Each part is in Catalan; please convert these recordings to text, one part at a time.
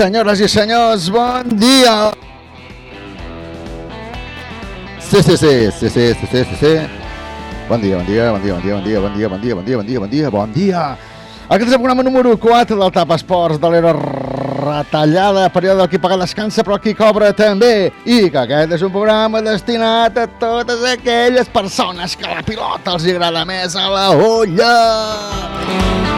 Senyores i senyors, bon dia! Sí, sí, sí, sí, sí, sí, sí, sí, sí. Bon dia, bon dia, bon dia, bon dia, bon dia, bon dia, bon dia, bon dia, bon dia, bon dia, bon dia. Aquest és el programa número 4 del Tap Esports de l'era retallada, període del qui paga descansa però qui cobra també. I que aquest és un programa destinat a totes aquelles persones que la pilota els agrada més a la olla.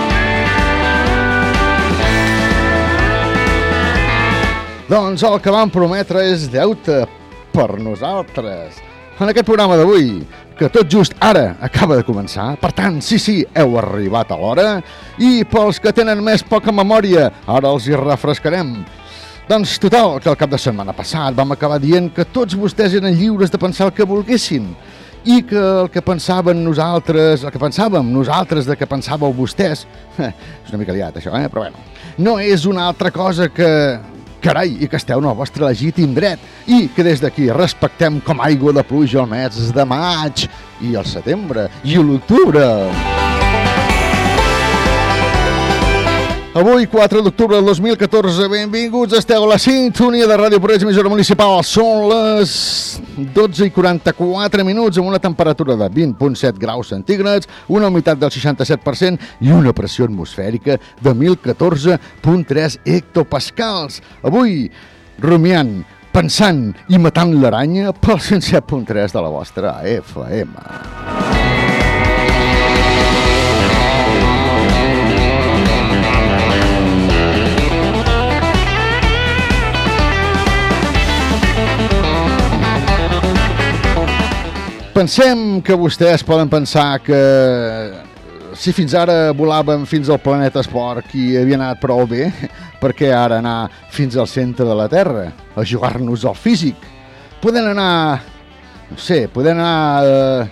Doncs el que vam prometre és deute per nosaltres. En aquest programa d'avui, que tot just ara acaba de començar, per tant, sí, sí, heu arribat a l'hora, i pels que tenen més poca memòria, ara els hi refrescarem. Doncs total, que el cap de setmana passat vam acabar dient que tots vostès eren lliures de pensar el que volguessin i que el que pensaven nosaltres, el que pensàvem nosaltres de que pensàveu vostès, és una mica liat això, eh? però bueno, no és una altra cosa que carai, i que esteu en el vostre legítim dret, i que des d'aquí respectem com aigua de pluja el mes de maig, i el setembre, i l'octubre. Avui, 4 d'octubre del 2014, benvinguts, esteu a la sintonia de Ràdio Porreig, emissora municipal. Són les 12 i 44 minuts amb una temperatura de 20.7 graus centígrads, una humitat del 67% i una pressió atmosfèrica de 1014.3 hectopascals. Avui, rumiant, pensant i matant l'aranya pel 107.3 de la vostra FM. Pensem que vostès poden pensar que si fins ara volàvem fins al planeta Esport i havia anat prou bé, per què ara anar fins al centre de la Terra a jugar-nos al físic? Poden anar, no sé, poden anar eh,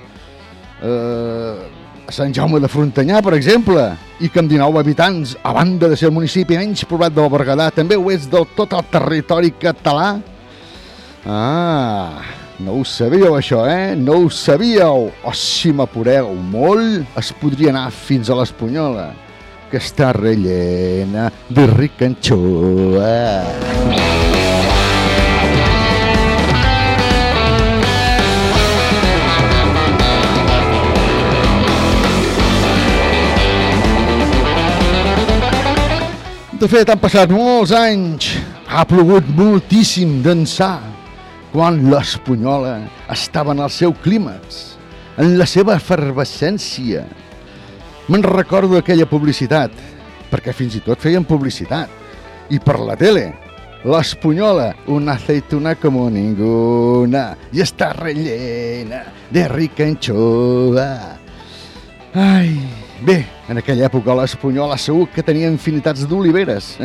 eh, a Sant Jaume de Frontanyà, per exemple, i que amb 19 habitants, a banda de ser el municipi menys poblat del Berguedà, també ho és del tot el territori català? Ah, no ho sabíeu, això, eh? No ho sabíeu. O si m'apureu molt, es podria anar fins a l'Espunyola, que està rellena de ricanxoa. De fet, han passat molts anys. Ha plogut moltíssim d'ençà quan l'Espunyola estava en el seu clímax, en la seva efervescència. Me'n recordo aquella publicitat, perquè fins i tot feien publicitat, i per la tele. L'Espunyola, una aceituna como ninguna, i està rellena de rica anchoa. Ai, bé, en aquella època l'Espunyola segur que tenia infinitats d'oliveres.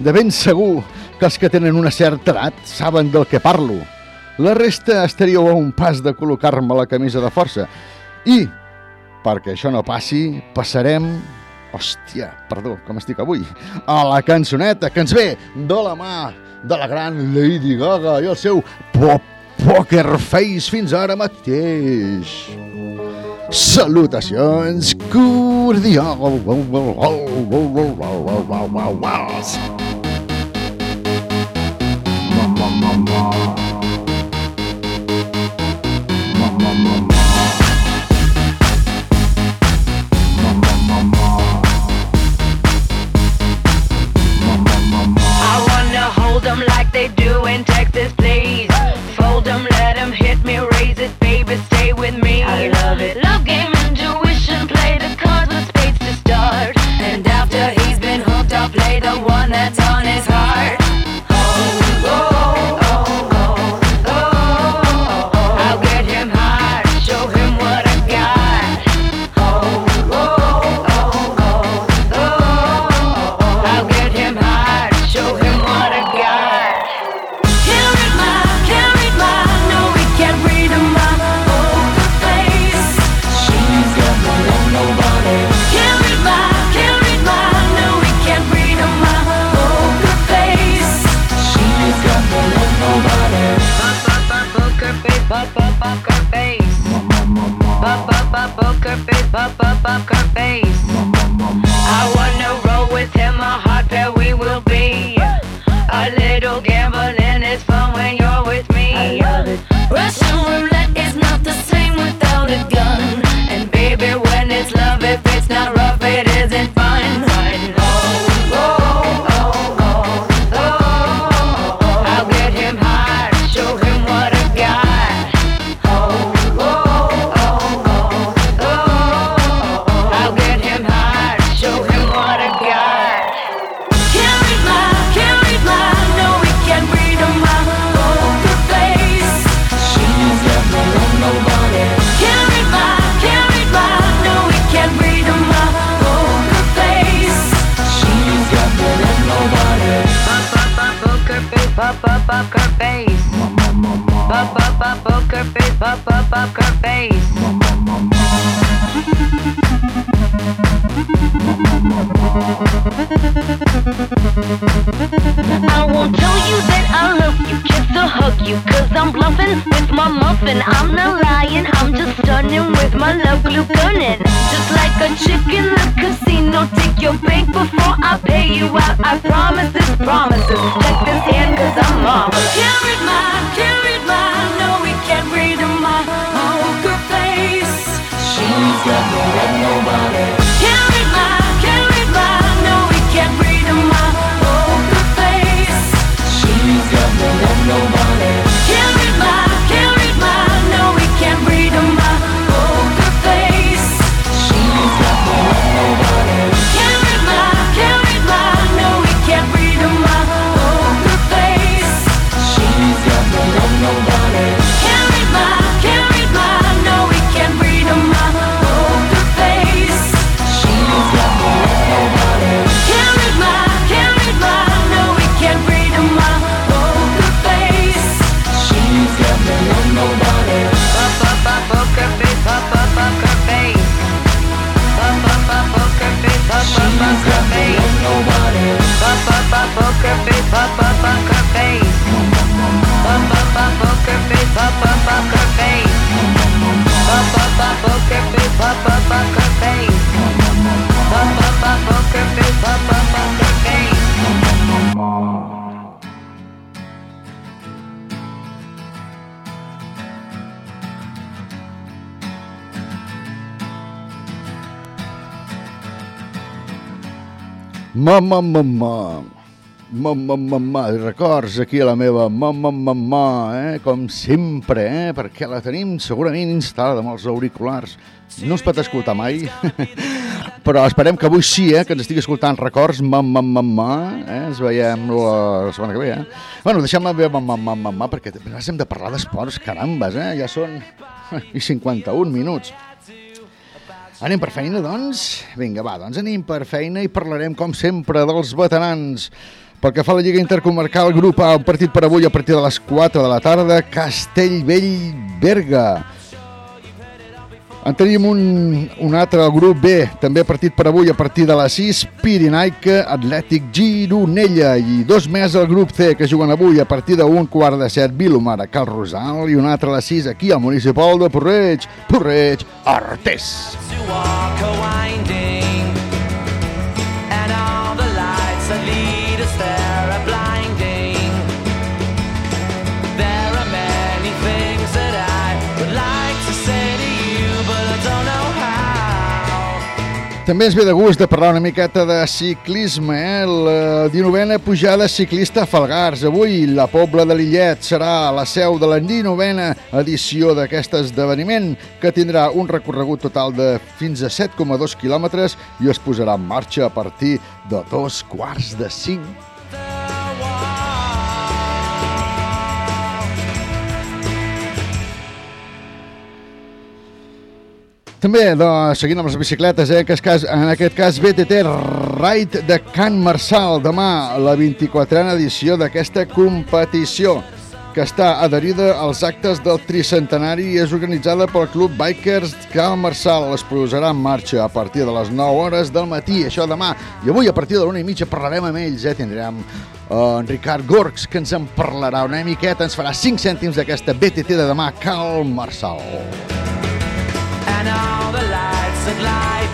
De ben segur que els que tenen una certa edat saben del que parlo. La resta estaríeu a un pas de col·locar-me la camisa de força. I, perquè això no passi, passarem... Hòstia, perdó, com estic avui? A la cançoneta que ens ve de la mà de la gran Lady Gaga i el seu pop Poker Face fins ara mateix. Salutacions cordials. mama mama mama Mama, mama. Mama, mama. Records aquí a la meva mama, mama, eh? com sempre, eh? perquè la tenim segurament instal·lada amb els auriculars. No es pot escoltar mai, però esperem que avui sí, eh? que ens estigui escoltant records, mama, mama. Eh? Ens veiem la setmana que ve. Eh? Bueno, deixem la meva mama, mama, perquè hem de parlar d'esports, carambes, eh? ja són i 51 minuts. Anem per feina, doncs? Vinga, va, doncs anem per feina i parlarem, com sempre, dels veterans. Pel que fa a la Lliga Intercomarcal, grup A, un partit per avui a partir de les 4 de la tarda, Castellvell-Berga. En tenim un, un altre, grup B, també partit per avui a partir de les 6, Pirinaica, Atlètic Gironella, i dos més al grup C, que juguen avui a partir d'un quart de set, Vilomara, Cal Rosal, i un altre a les 6 aquí al municipal de Porreig, Porreig, Artés. to També ens ve de gust de parlar una miqueta de ciclisme, eh? La 19a pujada ciclista a Falgars. Avui la Pobla de Lillet serà la seu de la 19a edició d'aquest esdeveniment, que tindrà un recorregut total de fins a 7,2 quilòmetres i es posarà en marxa a partir de dos quarts de cinc. També, doncs, seguint amb les bicicletes, eh, que cas, en aquest cas BTT Ride de Can Marçal, demà la 24a edició d'aquesta competició que està adherida als actes del tricentenari i és organitzada pel Club Bikers Can Marçal. Es posarà en marxa a partir de les 9 hores del matí, això demà. I avui a partir de l'una i mitja parlarem amb ells, eh? tindrem eh, en Ricard Gorgs, que ens en parlarà una miqueta, ens farà 5 cèntims d'aquesta BTT de demà, Cal Marçal. and all the lights that light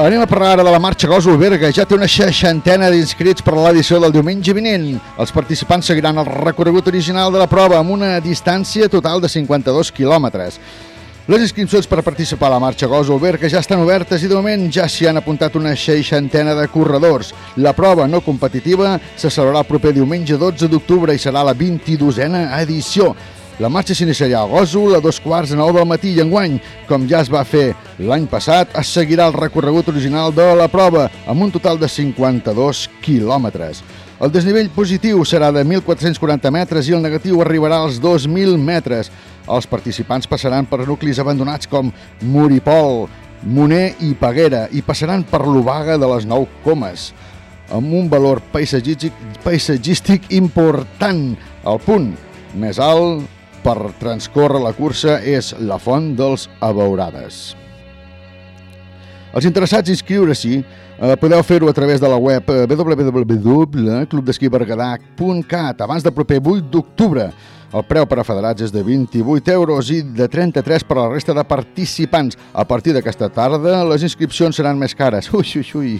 Anem a parlar ara de la marxa Gòsol Berga. Ja té una seixantena d'inscrits per a l'edició del diumenge vinent. Els participants seguiran el recorregut original de la prova amb una distància total de 52 quilòmetres. Les inscripcions per participar a la marxa Gòsol Berga ja estan obertes i de moment ja s'hi han apuntat una seixantena de corredors. La prova no competitiva se celebrarà el proper diumenge 12 d'octubre i serà la 22a edició. La marxa s'iniciarà a Gòsol a dos quarts de nou del matí i enguany, com ja es va fer l'any passat, es seguirà el recorregut original de la prova, amb un total de 52 quilòmetres. El desnivell positiu serà de 1.440 metres i el negatiu arribarà als 2.000 metres. Els participants passaran per nuclis abandonats com Muripol, Moner i Peguera i passaran per l'Obaga de les Nou Comes amb un valor paisatgístic, paisatgístic important. El punt més alt per transcórrer la cursa és la Font dels Abeurades. Els interessats a inscriure-s'hi eh, podeu fer-ho a través de la web eh, www.clubdesquiberguedà.cat abans del proper 8 d'octubre. El preu per a federats és de 28 euros i de 33 per a la resta de participants. A partir d'aquesta tarda les inscripcions seran més cares. Ui, ui, ui,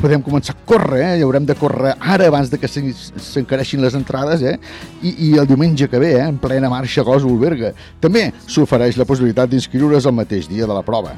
podem començar a córrer, eh? Haurem de córrer ara abans de que s'en- s'encareixin les entrades, eh? I, I el diumenge que ve, eh? en plena marxa Gòsol Berga. També s'ofereix la possibilitat d'inscriure's el mateix dia de la prova.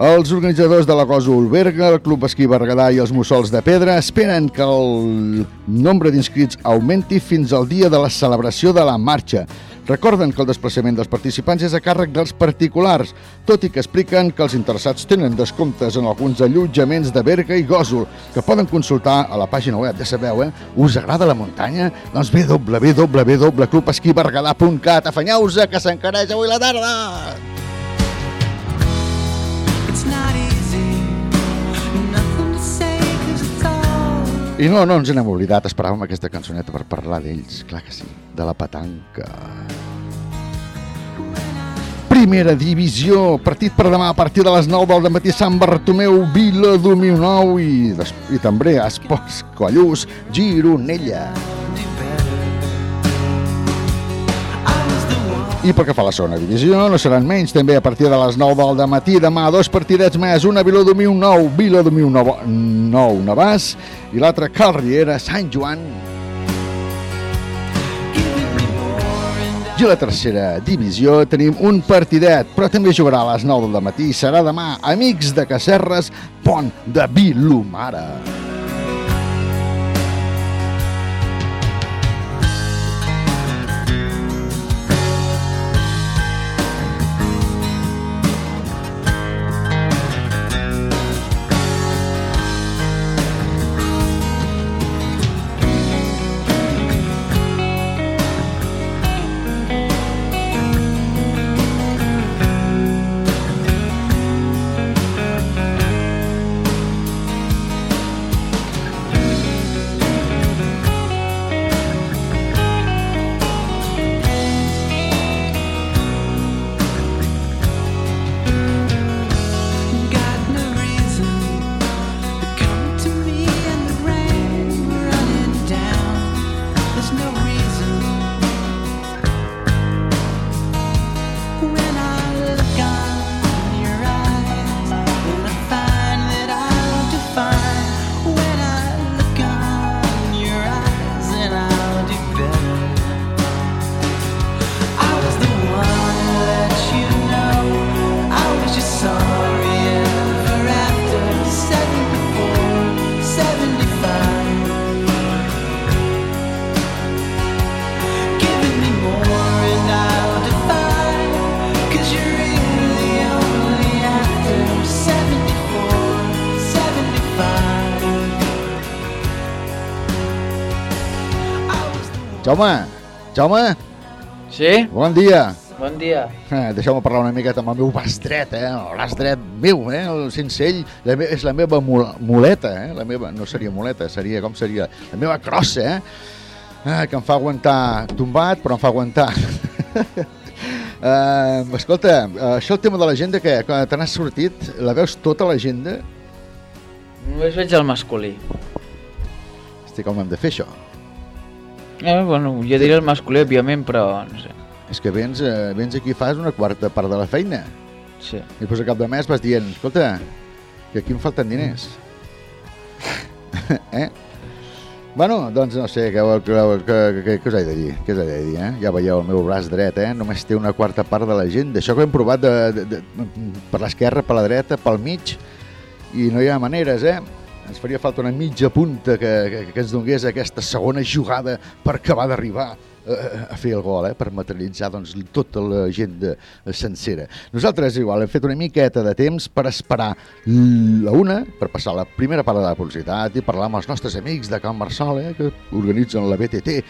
Els organitzadors de la Cosa Olberga, el Club Esquí Berguedà i els Mussols de Pedra esperen que el nombre d'inscrits augmenti fins al dia de la celebració de la marxa. Recorden que el desplaçament dels participants és a càrrec dels particulars, tot i que expliquen que els interessats tenen descomptes en alguns allotjaments de Berga i Gòsol, que poden consultar a la pàgina web. Ja sabeu, eh? Us agrada la muntanya? Doncs www.clubesquiberguedà.cat Afanyeu-vos que s'encareix avui la tarda! I no, no ens n'hem oblidat, esperàvem aquesta cançoneta per parlar d'ells, clar que sí, de la petanca. Primera divisió, partit per demà a partir de les 9 del matí Sant Bartomeu, Vila 2009 i, i també Esports Collús, Gironella. I pel que fa a la segona divisió, no seran menys, també a partir de les 9 del matí, demà dos partidets més, una Vila 2009, Vila 2009, nou Navàs, i l'altra Carriera, Sant Joan. I la tercera divisió tenim un partidet, però també jugarà a les 9 del matí serà demà Amics de Cacerres, Pont de Vilomara. Jaume, Jaume, Sí? bon dia. Bon dia. Eh, Deixeu-me parlar una miqueta amb el meu braç dret, eh? El braç dret meu, eh? El, sense ell la me és la meva mul muleta, eh? La meva, no seria muleta, seria, com seria? La meva crossa, eh? Ah, que em fa aguantar tombat, però em fa aguantar. Uh, escolta, uh, això el tema de l'agenda, que quan te n'has sortit, la veus tota l'agenda? Només veig el masculí. Hosti, com hem de fer això? Eh, bueno, jo diré el masculí, òbviament, però no sé. És que vens, uh, vens aquí fas una quarta part de la feina. Sí. I després a cap de mes vas dient, escolta, que aquí em falten diners. eh? Bueno, doncs no sé, què, què, què, què, què us he de dir? Què us he de dir, eh? Ja veieu el meu braç dret, eh? Només té una quarta part de la gent. Això que hem provat de, de, de, per l'esquerra, per la dreta, pel mig, i no hi ha maneres, eh? Ens faria falta una mitja punta que, que, que ens donés aquesta segona jugada per acabar d'arribar eh, a fer el gol, eh, per materialitzar doncs, tota la gent de, sencera. Nosaltres igual hem fet una miqueta de temps per esperar la una, per passar la primera part de la publicitat i parlar amb els nostres amics de Can Marçal, eh, que organitzen la BTT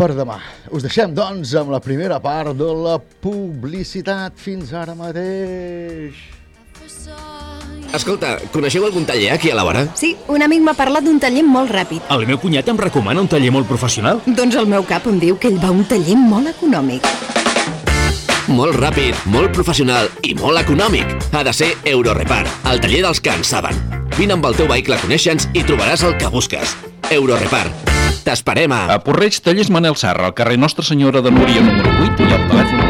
per demà. Us deixem, doncs, amb la primera part de la publicitat. Fins ara mateix. Escolta, coneixeu algun taller aquí a la vora? Sí, un amic m'ha parlat d'un taller molt ràpid. El meu cunyat em recomana un taller molt professional. Doncs el meu cap em diu que ell va a un taller molt econòmic. Molt ràpid, molt professional i molt econòmic. Ha de ser Eurorepar, el taller dels que en saben. Vine amb el teu vehicle a conèixer-nos i trobaràs el que busques. Eurorepar. T'esperem a... A Porreig, tallers Manel Sarra, al carrer Nostra Senyora de Núria, número 8, i al telèfon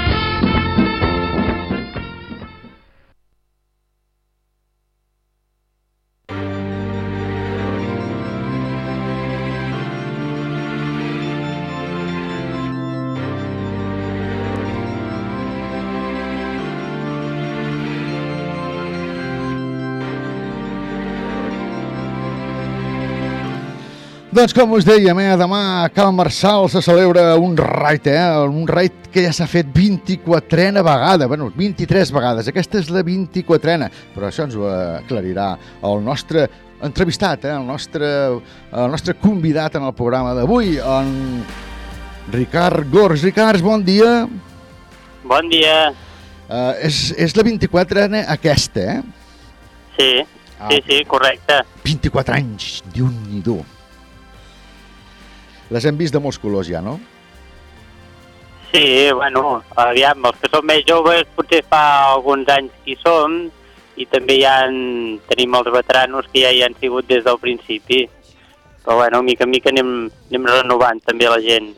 Doncs com us dèiem, eh, demà a Cal Marçal se celebra un raid, eh, un raid que ja s'ha fet 24a vegada, bueno, 23 vegades, aquesta és la 24a, però això ens ho aclarirà el nostre entrevistat, eh, el, nostre, el nostre convidat en el programa d'avui, en Ricard Gors. Ricard, bon dia. Bon dia. Uh, és, és la 24a aquesta, eh? Sí, Ah. sí, sí, correcte. 24 anys, diu nhi Les hem vist de molts colors ja, no? Sí, bueno, aviam, els que som més joves potser fa alguns anys que hi som i també hi ha, tenim els veteranos que ja hi han sigut des del principi. Però bueno, mica en mica anem, anem renovant també la gent.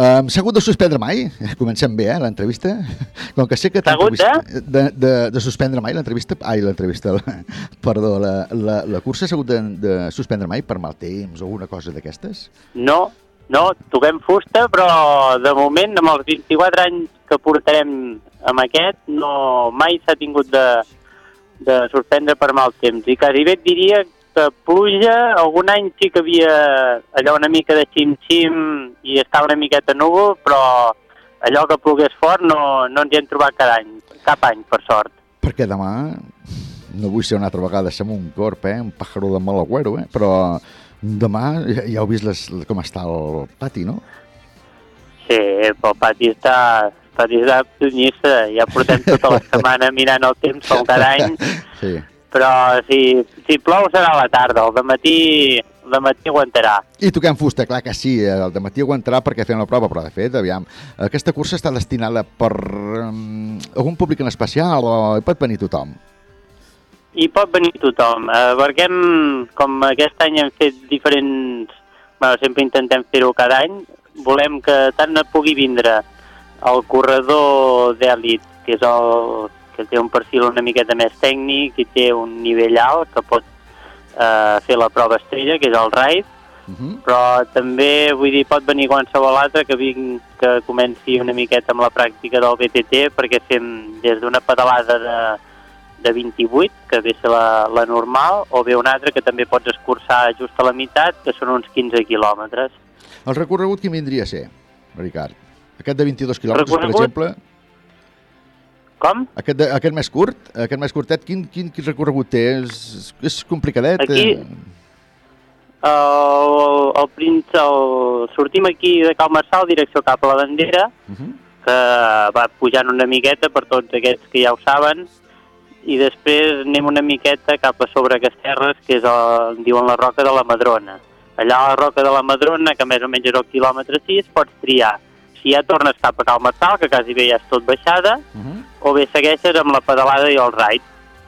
Um, S'ha hagut de suspendre mai? Comencem bé, eh, l'entrevista. Com que sé que S'ha hagut t'entrevist- de, de, de suspendre mai l'entrevista... Ai, l'entrevista, perdó, la, la, la cursa s'ha hagut de, de suspendre mai per mal temps o alguna cosa d'aquestes? No, no, toquem fusta, però de moment, amb els 24 anys que portarem amb aquest, no, mai s'ha tingut de, de suspendre per mal temps. I quasi bé et diria que pluja, algun any sí que havia allò una mica de xim-xim i estava una miqueta núvol, però allò que plogués fort no, no ens hi hem trobat cada any, cap any, per sort. Perquè demà, no vull ser una altra vegada som un corp, eh, un pájaro de mal agüero, eh, però demà ja, ja heu vist les, com està el pati, no? Sí, però el pati està, el pati està ja portem tota la setmana mirant el temps com cada any, Sí. Però si, si plou serà a la tarda, el matí, el matí aguantarà. I toquem fusta, clar que sí, el de matí aguantarà perquè fem la prova, però de fet, aviam, aquesta cursa està destinada per um, algun públic en especial o hi pot venir tothom? hi pot venir tothom, eh, perquè hem, com aquest any hem fet diferents... Bueno, sempre intentem fer-ho cada any, volem que tant no pugui vindre el corredor d'èlit, que és el que té un perfil una miqueta més tècnic i té un nivell alt, que pot eh, fer la prova estrella, que és el raid, Uh -huh. però també, vull dir, pot venir qualsevol altre que vingui, que comenci una miqueta amb la pràctica del BTT, perquè fem des d'una pedalada de, de 28, que ve ser la, la normal, o bé una altra que també pots escurçar just a la meitat, que són uns 15 quilòmetres. El recorregut quin vindria a ser, Ricard? Aquest de 22 quilòmetres, per exemple? Com? Aquest, de, aquest més curt, aquest més curtet, quin, quin, quin recorregut té? És, és complicadet? Aquí- eh? El, el, princ- el, sortim aquí de Cal Marçal, direcció cap a la bandera, Uh -huh. que va pujant una miqueta per tots aquests que ja ho saben, i després anem una miqueta cap a sobre Casterres, que és el, en diuen la Roca de la Madrona. Allà a la Roca de la Madrona, que més o menys és el quilòmetre 6, pots triar. Si ja tornes cap a Cal Marçal, que quasi bé ja és tot baixada, Uh -huh. o bé segueixes amb la pedalada i el ride.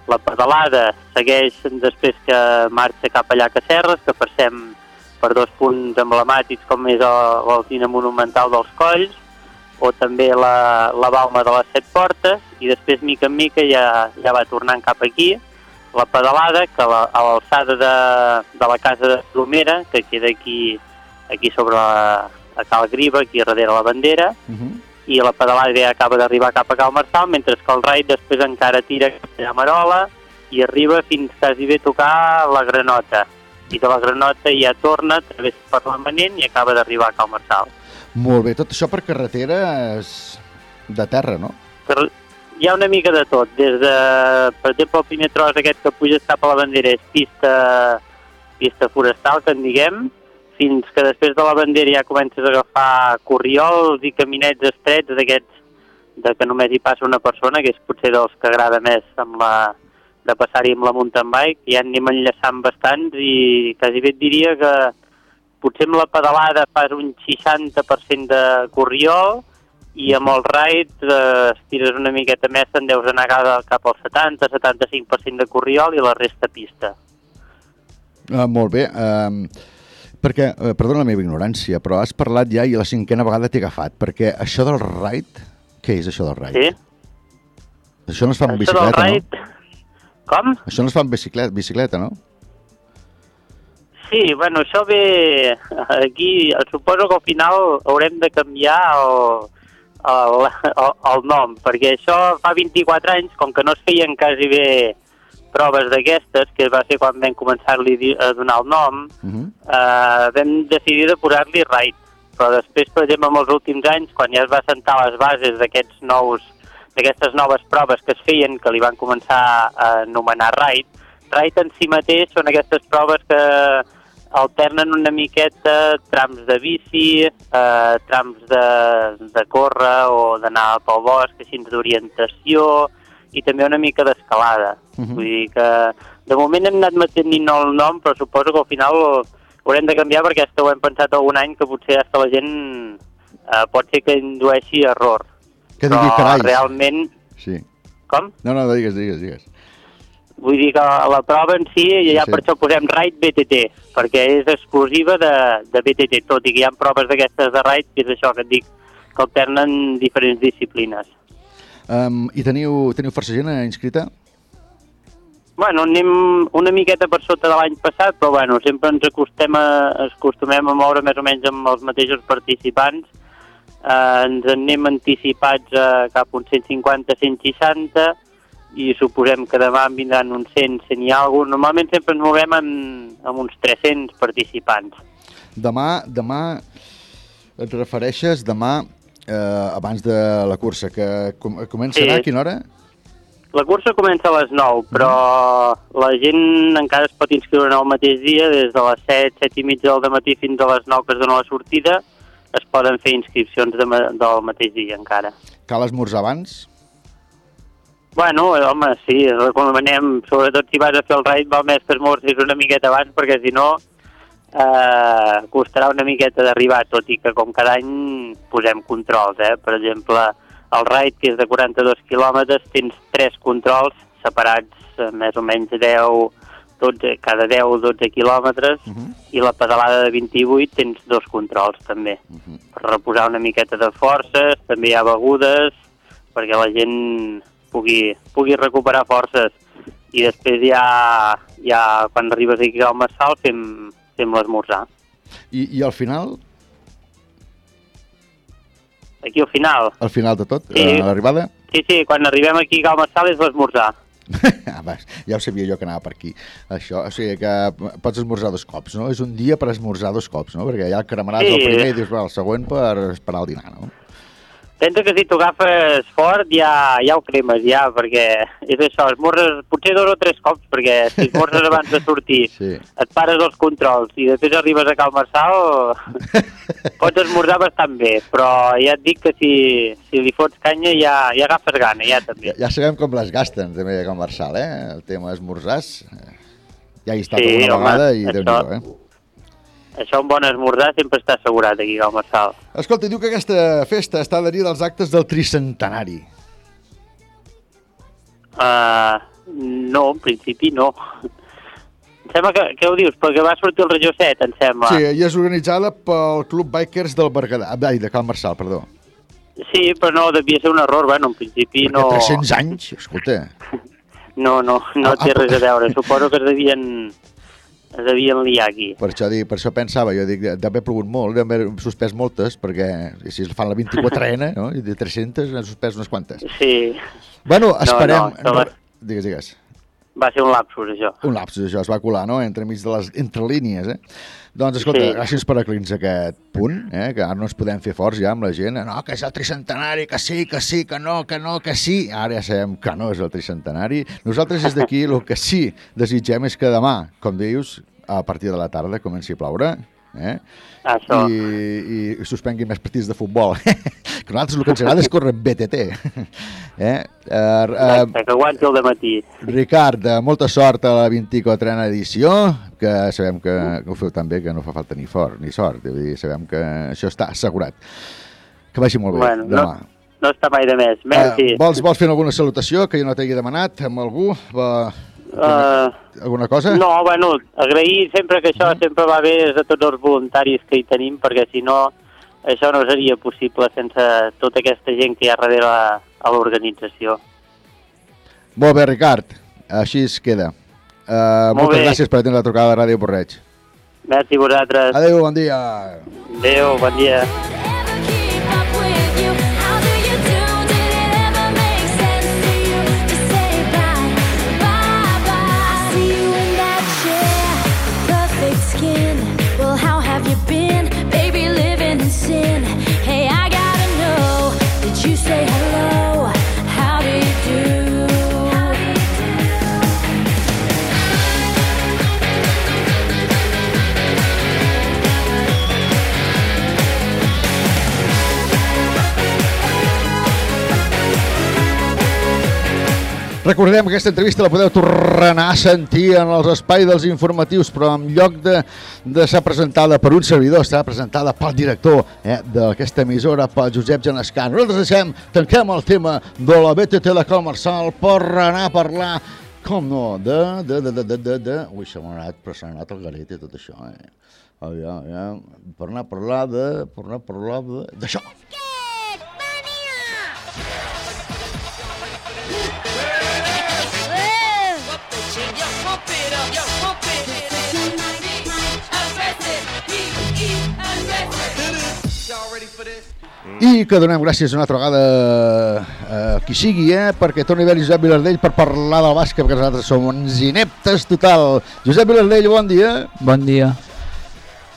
La pedalada segueix després que marxa cap allà a Cacerres, que passem per dos punts emblemàtics com és l'altina monumental dels Colls, o també la, la balma de les Set Portes, i després, mica en mica, ja, ja va tornant cap aquí, la pedalada, que la, a l'alçada de, de la casa de Plomera, que queda aquí, aquí sobre la, a Cal Griva, aquí darrere la bandera, Uh -huh. i la pedalada ja acaba d'arribar cap a Cal Marçal, mentre que el raid després encara tira a Marola i arriba fins quasi bé a tocar la Granota. I de la Granota ja torna, travessa per l'Emanent i acaba d'arribar a Cal Marçal. Molt bé, tot això per carreteres de terra, no? Però hi ha una mica de tot, des de, per exemple, el primer tros aquest que puges cap a la bandera és pista, pista forestal, que en diguem, fins que després de la bandera ja comences a agafar corriols i caminets estrets d'aquests de que només hi passa una persona, que és potser dels que agrada més amb la, de passar-hi amb la mountain bike, ja anem enllaçant bastants i quasi bé et diria que potser amb la pedalada fas un 60% de corriol i amb el ride eh, estires una miqueta més, te'n deus anar cap, al 70-75% de corriol i la resta pista. Uh, molt bé. Uh, perquè, uh, perdona la meva ignorància, però has parlat ja i la cinquena vegada t'he agafat, perquè això del ride, què és això del ride? Sí? Això no es fa amb Això bicicleta, ride... Com? no? Això no es fa amb bicicleta, bicicleta, no? Sí, bueno, això ve aquí, suposo que al final haurem de canviar el, el, el, el nom, perquè això fa 24 anys, com que no es feien quasi bé proves d'aquestes, que va ser quan vam començar-li a donar el nom, Uh -huh. eh, vam decidir de posar-li Ride. Però després, per exemple, en els últims anys, quan ja es va sentar les bases d'aquests nous d'aquestes noves proves que es feien, que li van començar a anomenar Ride, Ride en si mateix són aquestes proves que alternen una miqueta trams de bici, eh, trams de, de córrer o d'anar pel bosc, així d'orientació, i també una mica d'escalada. Uh -huh. Vull dir que de moment hem anat mantenint el nom, però suposo que al final ho haurem de canviar perquè hasta ho hem pensat algun any que potser hasta la gent eh, pot ser que indueixi error. Que digui però carais. realment, Sí. com? No, no, digues, digues, digues. Vull dir que la prova en si, ja Sí. per això posem Ride BTT, perquè és exclusiva de, de BTT, tot i que hi ha proves d'aquestes de Ride, que és això que et dic, que alternen diferents disciplines. Um, I teniu, teniu força gent inscrita? Bueno, anem una miqueta per sota de l'any passat, però bueno, sempre ens acostem a, acostumem a moure més o menys amb els mateixos participants. Eh, ens en anem anticipats a cap a uns 150-160 i suposem que demà en vindran uns 100, 100 i alguna Normalment sempre ens movem amb, amb uns 300 participants. Demà, demà et refereixes demà eh, abans de la cursa, que com, començarà Sí. a quina hora? La cursa comença a les 9, però la gent encara es pot inscriure el mateix dia, des de les 7, 7 i mitja del matí fins a les 9 que es dona la sortida, es poden fer inscripcions de, del mateix dia encara. Cal esmorzar abans? Bueno, home, sí, recomanem, sobretot si vas a fer el raid, val més que esmorzis una miqueta abans, perquè si no eh, costarà una miqueta d'arribar, tot i que com cada any posem controls, eh? Per exemple, el raid, que és de 42 quilòmetres, tens tres controls separats eh, més o menys 10, 12, cada 10 o 12 quilòmetres, Uh -huh. i la pedalada de 28 tens dos controls també, per reposar una miqueta de forces, també hi ha begudes, perquè la gent pugui, pugui recuperar forces. I després ja, ja quan arribes aquí al Massal fem, fem l'esmorzar. I, I al final, Aquí al final, al final de tot, Sí. a l'arribada, sí, sí, quan arribem aquí al Massal és l'esmorzar. ah, ja ho sabia jo que anava per aquí. Això, o sigui que pots esmorzar dos cops, no? És un dia per esmorzar dos cops, no? Perquè ja cremaràs Sí. el primer i dius, va, el següent per esperar el dinar, no? Pensa que si t'ho agafes fort ja, ja ho cremes, ja, perquè és això, esmorres potser dos o tres cops, perquè si esmorres abans de sortir, sí. et pares els controls i després arribes a Cal Marçal, pots esmorzar bastant bé, però ja et dic que si, si li fots canya ja, ja agafes gana, ja també. Ja, ja sabem com les gasten, també, com Marçal, eh? El tema esmorzars, ja hi estat Sí, alguna home, vegada i això- déu-n'hi-do, eh? Això un bon esmorzar sempre està assegurat aquí a Cal Marçal. Escolta, diu que aquesta festa està adherida als actes del tricentenari. Uh, no, en principi no. Em sembla que, què ho dius? Perquè va sortir el Regió 7, em sembla. Sí, i és organitzada pel Club Bikers del Berguedà, ai, de Cal Marçal, perdó. Sí, però no, devia ser un error, bueno, en principi Perquè no... 300 anys, escolta. No, no, no Ah, té ah, res a veure. Suposo que es devien, es devien liar aquí. Per això, dic, per això pensava, jo dic, d'haver plogut molt, d'haver suspès moltes, perquè si es fan la 24ena, no? i de 300 n'han suspès unes quantes. Sí, Bueno, esperem... No, no, no, Digues, digues. Va ser un lapsus, això. Un lapsus, això es va colar, no?, entre mig de les entre línies, eh? Doncs, escolta, sí. Gràcies per aclarir aquest punt, eh? que ara no ens podem fer forts ja amb la gent. No, que és el tricentenari, que sí, que sí, que no, que no, que sí. Ara ja sabem que no és el tricentenari. Nosaltres des d'aquí el que sí desitgem és que demà, com dius, a partir de la tarda comenci a ploure, eh? Això. I, i suspenguin més partits de futbol. que nosaltres el que ens agrada és córrer BTT. eh? Uh, uh, Que aguanti el matí. Ricard, eh, molta sort a la 24a edició, que sabem que, que ho feu tan bé que no fa falta ni fort ni sort, vull dir, sabem que això està assegurat. Que vagi molt bé Bueno, no, demà. no està mai de més. Merci. Eh, vols, vols fer alguna salutació que jo no t'hagi demanat amb algú? Va, Uh, alguna cosa? no, bueno, agrair sempre que això sempre va bé a tots els voluntaris que hi tenim, perquè si no, això no seria possible sense tota aquesta gent que hi ha darrere a, a l'organització. Molt bé, Ricard. Així es queda. Uh, Molt moltes bé. gràcies per atendre la trucada de Ràdio Porreig. Merci a vosaltres. Adéu, bon dia. Adéu, bon dia. Recordem que aquesta entrevista la podeu tornar a sentir en els espais dels informatius, però en lloc de, de ser presentada per un servidor, està presentada pel director eh, d'aquesta emissora, pel Josep Genescan. Nosaltres deixem, tanquem el tema de la BTT de Marçal per anar a parlar, com no, de... de, de, de, de, de, de... Ui, se m'ha anat, però s'ha anat el garet i tot això, eh? Aviam, aviam, per anar a parlar de... per anar a parlar de... d'això. I que donem gràcies una altra vegada a qui sigui, eh? perquè torni a haver Josep Vilardell per parlar del bàsquet, perquè nosaltres som uns ineptes total. Josep Vilardell, bon dia. Bon dia.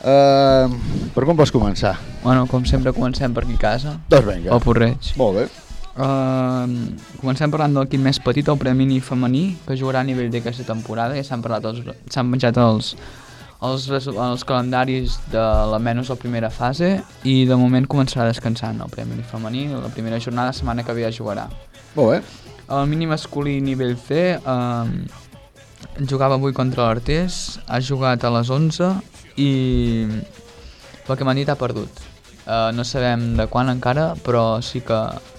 Uh, per com vols començar? Bueno, com sempre comencem per aquí a casa. Doncs vinga. O Porreig. Molt bé. Uh, comencem parlant de l'equip més petit, el Premini femení, que jugarà a nivell d'aquesta temporada. Ja s'han parlat, els- s'han menjat els, els, els calendaris de la menys la primera fase i de moment començarà descansant el Premini femení. La primera jornada, la setmana que ve ja jugarà. Molt bé. El mini masculí nivell C eh, jugava avui contra l'Artés, ha jugat a les 11 i pel que m'han dit ha perdut. Uh, no sabem de quan encara, però sí que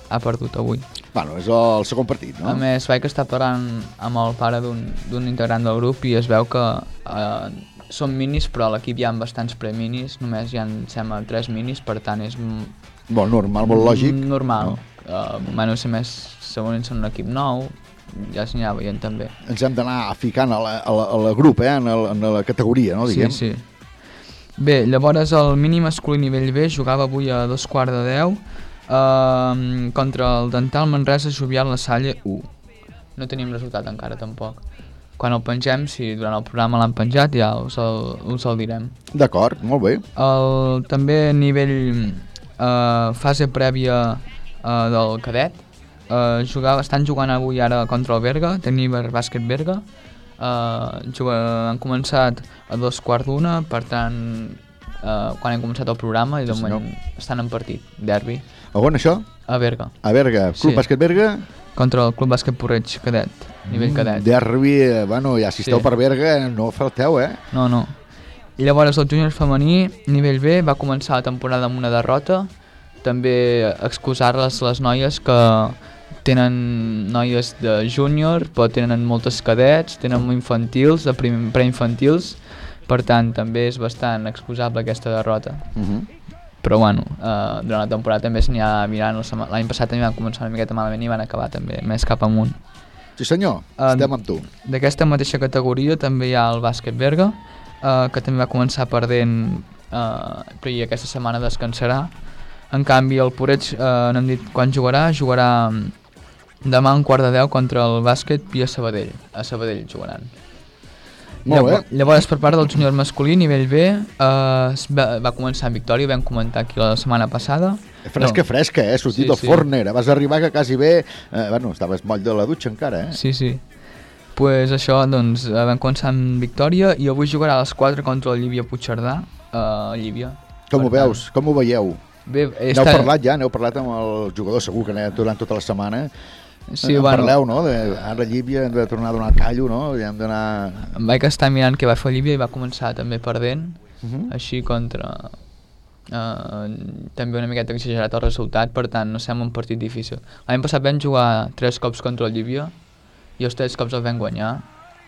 ha perdut avui. Bueno, és el segon partit, no? A més, vaig estar parlant amb el pare d'un integrant del grup i es veu que eh, són minis, però a l'equip hi ha bastants preminis, només hi ha, em sembla, tres minis, per tant és... Molt normal, molt lògic. Normal. No. Uh, bueno, si més, segons són un equip nou, ja s'hi anava veient també. Ens hem d'anar ficant a la, a, la, a la grup, eh? En, el, en la categoria, no? Diguem. Sí, sí. Bé, llavors el mini masculí nivell B jugava avui a dos quarts de 10 eh, contra el Dental Manresa Jovial La Salle 1. No tenim resultat encara tampoc. Quan el pengem, si durant el programa l'han penjat, ja us el, us el direm. D'acord, molt bé. El, també a nivell eh, fase prèvia eh, del cadet, eh, jugava, estan jugant avui ara contra el Berga, Teniber Bàsquet Berga, eh, juga, han començat a dos quarts d'una, per tant, eh, quan hem començat el programa, i Sí, moment estan en partit, derbi, A on això? a Berga. A Berga, Club Sí. Bàsquet Berga. Contra el Club Bàsquet Porreig Cadet, nivell cadet. Derbi, eh, bueno, ja si Sí. esteu per Berga, no falteu, eh? No, no. I llavors el júnior femení, nivell B, va començar la temporada amb una derrota. També excusar-les les noies que tenen noies de júnior, però tenen moltes cadets, tenen infantils, de preinfantils, per tant també és bastant excusable aquesta derrota. Uh -huh. Però bueno, eh, durant la temporada també s'hi ha mirant, l'any passat també van començar una miqueta malament i van acabar també més cap amunt. Sí senyor, Um, estem amb tu. D'aquesta mateixa categoria també hi ha el bàsquet Berga, eh, que també va començar perdent, eh, però i aquesta setmana descansarà. En canvi, el Pureig, eh, no hem dit quan jugarà, jugarà mm, demà un quart de deu contra el bàsquet Pia Sabadell. A Sabadell jugaran. Molt bé. Llavors, per part del júnior masculí, nivell B, eh, va, va començar amb victòria, ho vam comentar aquí la setmana passada. Fresca, fresca, eh? Sortit Sí, del sí. forn era. Vas arribar que quasi bé... Eh, bueno, estaves moll de la dutxa encara, eh? Sí, sí. pues això, doncs, eh, vam començar amb victòria i avui jugarà a les 4 contra el Llívia Puigcerdà, eh, a Llívia. Com ho veus? Com ho veieu? Bé, N'heu parlat ja? N'heu parlat amb el jugador segur que durant tota la setmana? Sí, en bueno. parleu, no? De, ara Llívia hem de tornar a donar callo, no? I hem d'anar... Em vaig estar mirant què va fer Llívia i va començar també perdent, Uh -huh. així contra... Uh, també una miqueta exagerat el resultat, per tant no sembla un partit difícil. L'any passat vam jugar tres cops contra el Llívia i els tres cops els vam guanyar.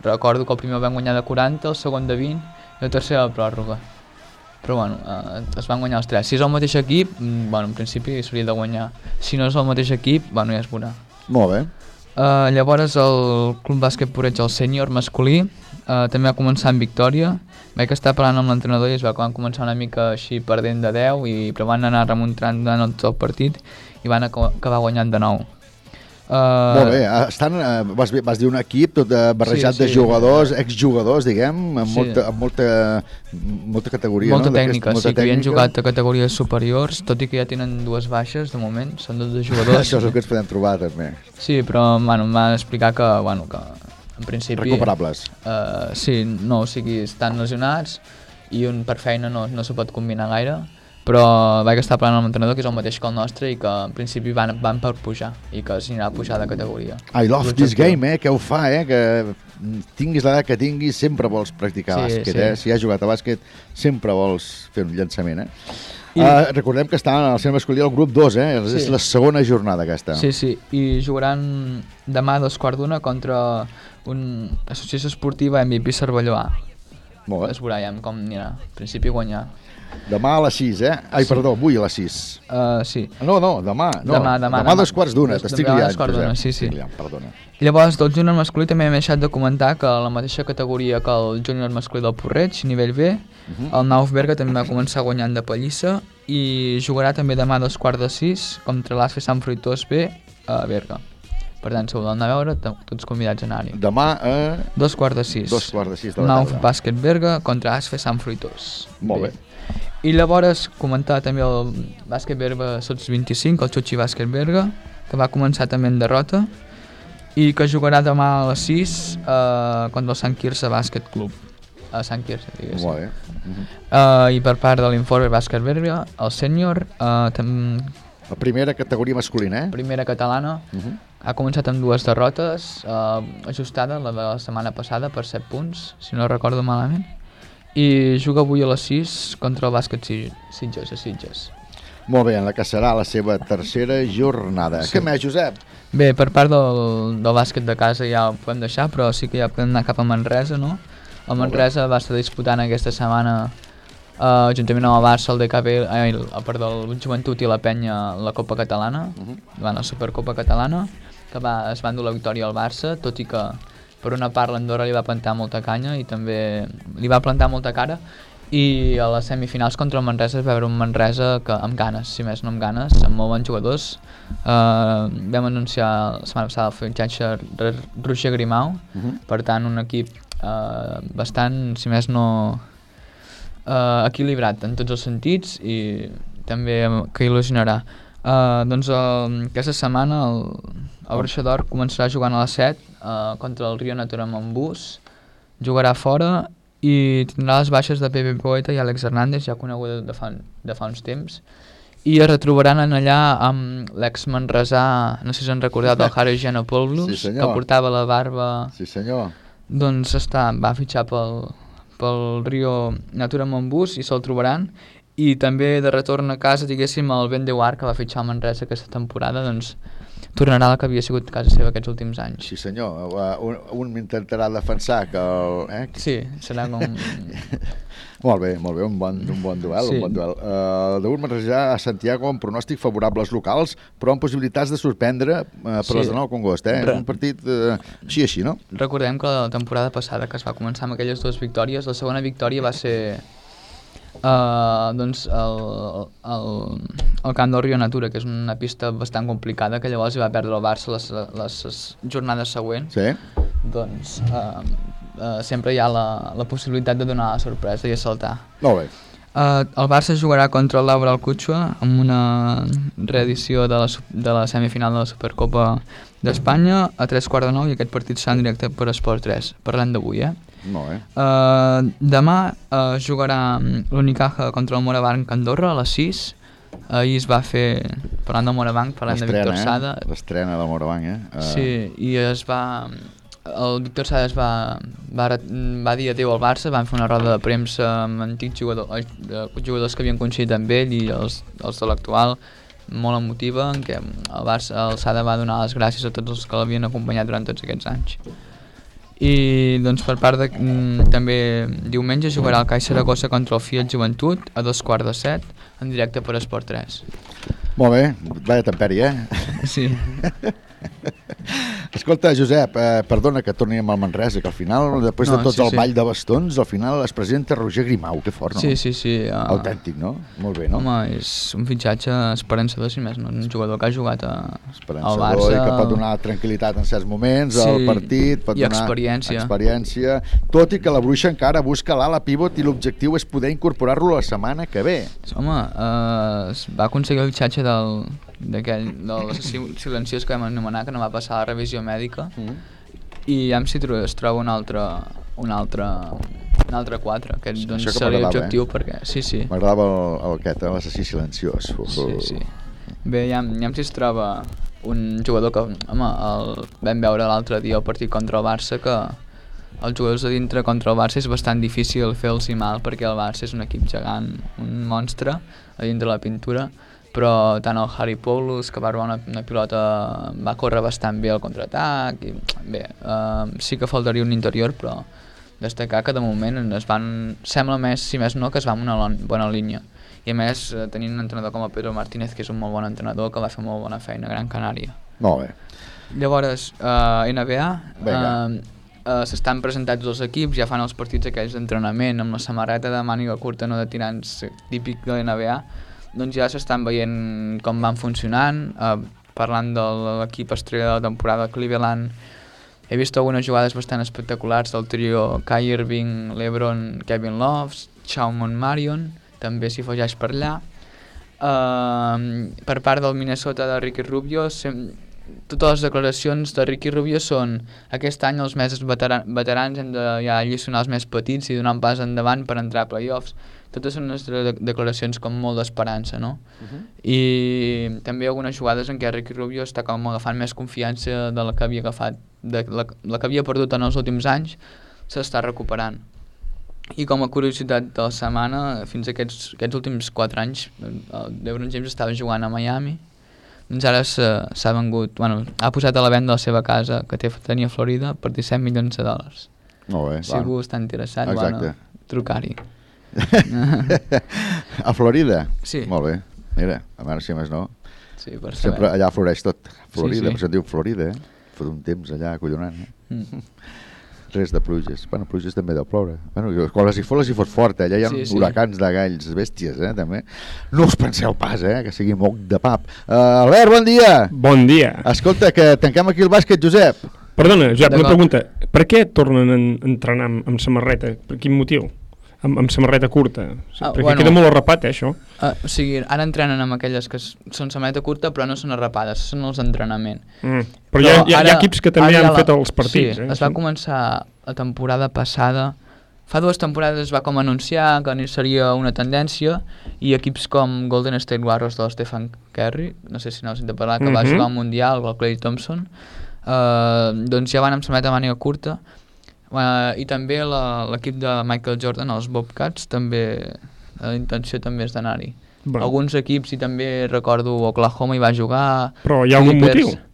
Recordo que el primer el vam guanyar de 40, el segon de 20 i el tercer de pròrroga. Però bueno, uh, es van guanyar els tres. Si és el mateix equip, mm, bueno, en principi s'hauria de guanyar. Si no és el mateix equip, bueno, ja es veurà. Molt bé. Uh, llavors el Club Bàsquet Poreig, el sènior masculí, uh, també va començar amb victòria. Vaig estar parlant amb l'entrenador i es va començar una mica així perdent de 10, i, però van anar remuntant durant tot el partit i van aca- acabar guanyant de 9. Uh, Molt bé, estan, eh, vas, vas dir un equip tot eh, barrejat Sí, sí. de jugadors, exjugadors, diguem, amb, Sí. molta, amb molta, molta categoria. Molta no? Tècnica, molta sí, que havien tècnica. jugat a categories superiors, tot i que ja tenen dues baixes de moment, són dos jugadors. Això és el que ens podem trobar, també. Sí, però bueno, em van explicar que, bueno, que en principi... Recuperables. Uh, sí, no, o sigui, estan lesionats i un per feina no, no se pot combinar gaire, però vaig estar parlant amb l'entrenador, que és el mateix que el nostre, i que en principi van, van per pujar, i que s'anirà a pujar de categoria. I love this game, eh, que ho fa, eh, que tinguis l'edat que tinguis, sempre vols practicar Sí, bàsquet, sí. eh? Si has jugat a bàsquet, sempre vols fer un llançament, eh? I- Uh, recordem que està en el centre masculí el grup 2, eh? Sí. És la segona jornada aquesta. Sí, sí, i jugaran demà a dos quarts d'una contra una associació esportiva MVP Cervelló A. Molt bé. Es veurà ja com anirà. En principi guanyar. Demà a les 6, eh? Ai, Sí. perdó, avui a les 6. Uh, sí. No, no, demà. No, Demà, demà, demà, demà. dos quarts d'una, t'estic demà liant, dos quarts d'una, sí, sí. Liant, perdona. Llavors, del júnior masculí també m'he deixat de comentar que la mateixa categoria que el júnior masculí del Porreig, nivell B, Mhm. el Nauf Berga també va començar guanyant de pallissa i jugarà també demà a dos quarts de sis contra l'ASFE Sant Fruitós B a Berga. Per tant, si ho volen anar a veure, to- tots convidats a anar-hi. Demà a... Dos quarts de sis. Dos quarts de sis de la Nauf tarda. Bàsquet Berga contra ASFE Sant Fruitós. Molt bé. I llavors comentar també el bàsquet Berga Sots 25, el Xuxi Bàsquet Berga, que va començar també en derrota i que jugarà demà a les 6 eh, contra el Sant Quirze Bàsquet Club a Sant Quirze, diguéssim. Molt bé. Mhm. Uh, I per part de l'informe Bàsquet Berga, el sènior, uh, tam... La primera categoria masculina, eh? primera catalana, Uh -huh. ha començat amb dues derrotes, uh, ajustada, la de la setmana passada, per 7 punts, si no recordo malament, i juga avui a les 6 contra el bàsquet Si- Sitges, a Sitges. Molt bé, en la que serà la seva tercera jornada. Sí. Què més, Josep? Bé, per part del, del bàsquet de casa ja ho podem deixar, però sí que ja podem anar cap a Manresa, no? El. Manresa va estar disputant aquesta setmana uh, juntament amb el Barça, el DKB, eh, el, el, perdó, el Joventut i la Penya la Copa Catalana, uh Mhm. -huh. van a la Supercopa Catalana, que va, es van dur la victòria al Barça, tot i que per una part l'Andorra li va plantar molta canya i també li va plantar molta cara i a les semifinals contra el Manresa es va veure un Manresa que amb ganes, si més no amb ganes, amb molt bons jugadors. Uh, vam anunciar la setmana passada el fitxatge Roger Grimau, Mhm. per tant un equip uh, bastant, si més no, uh, equilibrat en tots els sentits i també amb- que il·lusionarà. Uh, doncs uh, aquesta setmana el, el Bruixa d'Or començarà jugant a les 7 uh, contra el Rio Natura Montbus, jugarà fora i tindrà les baixes de Pepe Poeta i Àlex Hernández, ja coneguda de fa, de fa uns temps, i es retrobaran en allà amb l'ex-manresà, no sé si han recordat, el Harry Giannopoulos, Sí, senyor. que portava la barba... Sí, senyor. Doncs està, va fitxar pel, pel Rio Natura Montbus i se'l trobaran i també de retorn a casa, diguéssim, el Ben Dewar, que va fitxar el Manresa aquesta temporada, doncs tornarà la que havia sigut casa seva aquests últims anys. Sí, senyor. Un, un intentarà defensar que el... Eh? Sí, serà com... molt bé, molt bé, un bon, un bon duel, Sí. un bon duel. Uh, el Daur Marrejà a Santiago amb pronòstic favorables locals, però amb possibilitats de sorprendre uh, per Sí. les de nou Congost, eh? Re- Un partit uh, així, així, no? Recordem que la temporada passada que es va començar amb aquelles dues victòries, la segona victòria va ser uh, doncs el, el, el camp del Rio Natura, que és una pista bastant complicada, que llavors hi va perdre el Barça les, les jornades següents. Sí. Doncs uh, uh, sempre hi ha la, la possibilitat de donar la sorpresa i assaltar. Molt bé. Uh, el Barça jugarà contra el Laura Alcutxua amb una reedició de la, de la semifinal de la Supercopa d'Espanya a 3 quarts de 9 i aquest partit serà en directe per Esport 3. Parlem d'avui, eh? Molt bé. Uh, demà uh, jugarà l'Unicaja contra el Morabanc Andorra a les 6. Ahir es va fer, parlant del Morabanc, parlant de Víctor Sada, eh? L'estrena del Morabanc, eh? Uh, Sí, i es va... El Víctor Sada es va, va, va dir adéu al Barça, van fer una roda de premsa amb antics jugador, eh, jugadors que havien coincidit amb ell i els, els de l'actual, molt emotiva, en què el, Barça, el Sada va donar les gràcies a tots els que l'havien acompanyat durant tots aquests anys. I doncs per part de... mm, també diumenge jugarà el CAI Saragossa contra el Fiat Joventut a dos quarts de set en directe per Esport 3. Molt bé, vaya temperi, eh? Sí. Escolta, Josep, eh, perdona que torni amb el Manresa, que al final, després No, de tots sí, el sí. ball de bastons, al final es presenta Roger Grimau, que fort, no? Sí, sí, sí. Uh, Autèntic, no? Molt bé, no? Home, és un fitxatge esperançador, si més no, un jugador que ha jugat a, al Barça. i que pot donar tranquil·litat en certs moments al Sí, partit, pot i donar experiència. experiència, tot i que la Bruixa encara busca l'ala pivot i l'objectiu és poder incorporar-lo la setmana que ve. Home, es va aconseguir el fitxatge del, d'aquell, del si- silenciós que vam anomenar, que no va passar la revisió mèdica, Mm. i ja si es troba un altre, un altre, un altre 4, que doncs, Això que seria l'objectiu, eh? perquè sí, sí. M'agradava el, el aquest, eh, l'assassí silenciós. Sí, sí. Bé, ja, ja si es troba un jugador que, home, el, vam veure l'altre dia el partit contra el Barça que els jugadors de dintre contra el Barça és bastant difícil fer-los mal perquè el Barça és un equip gegant, un monstre a dintre la pintura però tant el Harry Paulus que va robar una, una pilota va córrer bastant bé al contraatac i bé, eh, sí que faltaria un interior però destacar que de moment es van, sembla més, si més no, que es va amb una bona línia i a més eh, tenint un entrenador com el Pedro Martínez que és un molt bon entrenador que va fer molt bona feina a Gran Canària Molt bé. Llavors, uh, NBA, Vinga. uh, uh, s'estan presentats els equips, ja fan els partits aquells d'entrenament amb la samarreta de màniga curta no de tirants eh, típic de l'NBA, doncs ja s'estan veient com van funcionant, uh, parlant de l'equip estrella de la temporada Cleveland, he vist algunes jugades bastant espectaculars del trio Kai Irving, LeBron, Kevin Love, Shawn Marion, també s'hi afegeix per allà. Uh, per part del Minnesota de Ricky Rubio, sem totes les declaracions de Ricky Rubio són aquest any els més veteran veterans hem de ja lliçonar els més petits i donar un pas endavant per entrar a playoffs. Totes són unes de declaracions com molt d'esperança, no? Mhm. I també algunes jugades en què Ricky Rubio està com agafant més confiança de la que havia agafat, de la, la que havia perdut en els últims anys, s'està recuperant. I com a curiositat de la setmana, fins a aquests, aquests últims 4 anys, el LeBron James estava jugant a Miami, doncs ara s'ha vengut, bueno, ha posat a la venda la seva casa que té, tenia a Florida per 17 milions de dòlars. Molt bé, Si algú està interessat, Exacte. bueno, trucar-hi. A Florida? Sí. Molt bé. Mira, a veure si més no. Sí, per Sempre saber. allà floreix tot. Florida, Sí, sí. per això es diu Florida, eh? Fot un temps allà acollonant, eh? Mm. Res de pluges. Bueno, pluges també deu ploure. Bueno, quan les hi fot, les hi fot fort, eh? Allà hi ha Sí, sí. huracans de galls, bèsties, eh? També. No us penseu pas, eh? Que sigui moc de pap. Uh, Albert, bon dia! Bon dia. Escolta, que tanquem aquí el bàsquet, Josep. Perdona, Josep, una pregunta. Per què tornen a en- a entrenar amb, amb samarreta? Per quin motiu? Amb, amb samarreta curta? Ah, Perquè bueno. queda molt arrapat, eh, això. Uh, o sigui, ara entrenen amb aquelles que són samarreta curta però no són arrapades, són els d'entrenament. Mm. Però hi ha- hi ha- hi ha equips que també ara han ja fet els partits, Sí, eh? es va començar la temporada passada, fa dues temporades es va com anunciar que seria una tendència i equips com Golden State Warriors de Stephen Curry, no sé si n'heu sentit parlar, que va Mhm. jugar al Mundial, el Clay Thompson, uh, doncs ja van amb samarreta màniga curta Uh, I també l'equip de Michael Jordan, els Bobcats, també la intenció també és d'anar-hi. Bueno. Alguns equips, i també recordo Oklahoma hi va jugar... Però hi ha algun Clippers. motiu?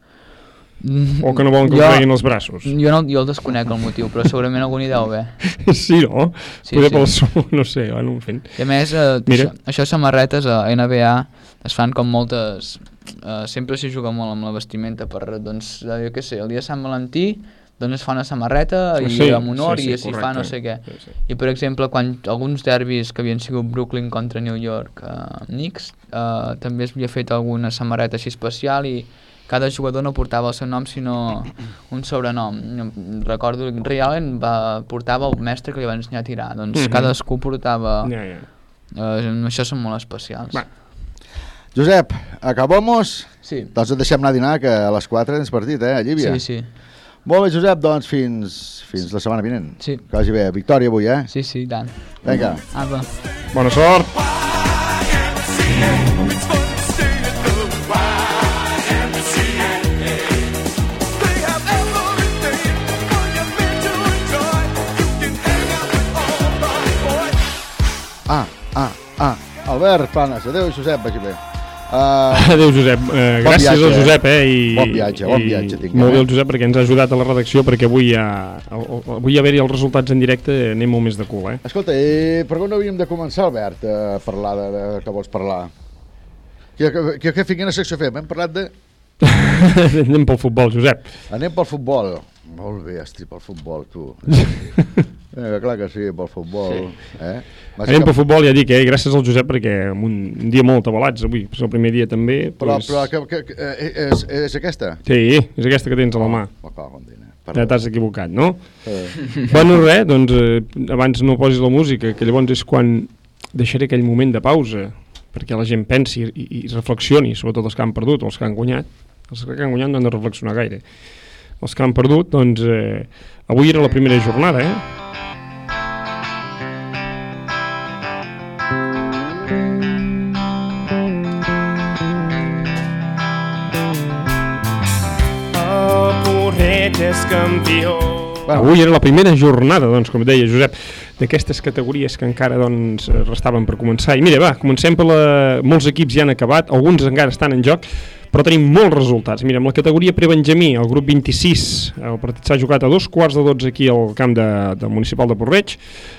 O que no volen que us treguin els braços? Jo, no, jo el desconec el motiu, però segurament algun hi deu haver. Sí, no? Sí, Poder sí. pel so, no sé, bueno, en fi. I a més, eh, Mira. això, això samarretes a NBA es fan com moltes... Eh, sempre s'hi juga molt amb la vestimenta per, doncs, eh, jo què sé, el dia de Sant Valentí doncs es fa una samarreta i Sí, amb honor sí, sí, i s'hi fa no sé què. Sí, sí. I per exemple, quan alguns derbis que havien sigut Brooklyn contra New York eh, Knicks, eh, també es havia fet alguna samarreta així especial i cada jugador no portava el seu nom sinó un sobrenom. Recordo que Ray Allen va, portava el mestre que li va ensenyar a tirar, doncs Mhm. cadascú portava... Ja, ja. Eh, això són molt especials. Va. Josep, acabamos? Sí. Doncs et deixem anar a dinar, que a les 4 tens partit, eh, a Llívia? Sí, sí. Molt bé, Josep, doncs fins, fins la setmana vinent. Sí. Que vagi bé. Victòria avui, eh? Sí, sí, tant. Vinga. Apa. Bona sort. Ah, ah, ah. Albert Planes, adéu, Josep, vagi bé. Uh, Adéu, Josep. Eh, bon gràcies viatge, al Josep, eh? I, Bon viatge, bon i viatge tinguem, Molt bé eh? el Josep, perquè ens ha ajudat a la redacció, perquè avui, ha, avui haver-hi els resultats en directe anem molt més de cul, eh? Escolta, i per on hauríem de començar, Albert, a parlar de, de que vols parlar? Que, que, que, que quina secció fem? Hem parlat de... anem pel futbol, Josep. Anem pel futbol. Molt bé, estic pel futbol, tu. eh, clar que sí, pel futbol. Sí. Eh? Anem pel futbol, ja dic, eh? gràcies al Josep, perquè en un, un dia molt atabalats avui, és el primer dia també. Però, doncs- però que, que, que, eh, és, és aquesta? Sí, és aquesta que tens a la mà. Dina. Ja t'has equivocat, no? Eh. bueno, res, doncs eh, abans no posis la música, que llavors és quan deixaré aquell moment de pausa perquè la gent pensi i, i reflexioni, sobretot els que han perdut o els que han guanyat. Els que han guanyat no han de reflexionar gaire. Els que han perdut, doncs, eh, avui era la primera jornada, eh? És campió. Bueno, avui era la primera jornada, doncs, com deia Josep, d'aquestes categories que encara doncs, restaven per començar. I mira, va, comencem per la... Molts equips ja han acabat, alguns encara estan en joc, però tenim molts resultats. Mira, amb la categoria prebenjamí, el grup 26, el partit s'ha jugat a dos quarts de 12 aquí al camp de, del municipal de Porreig,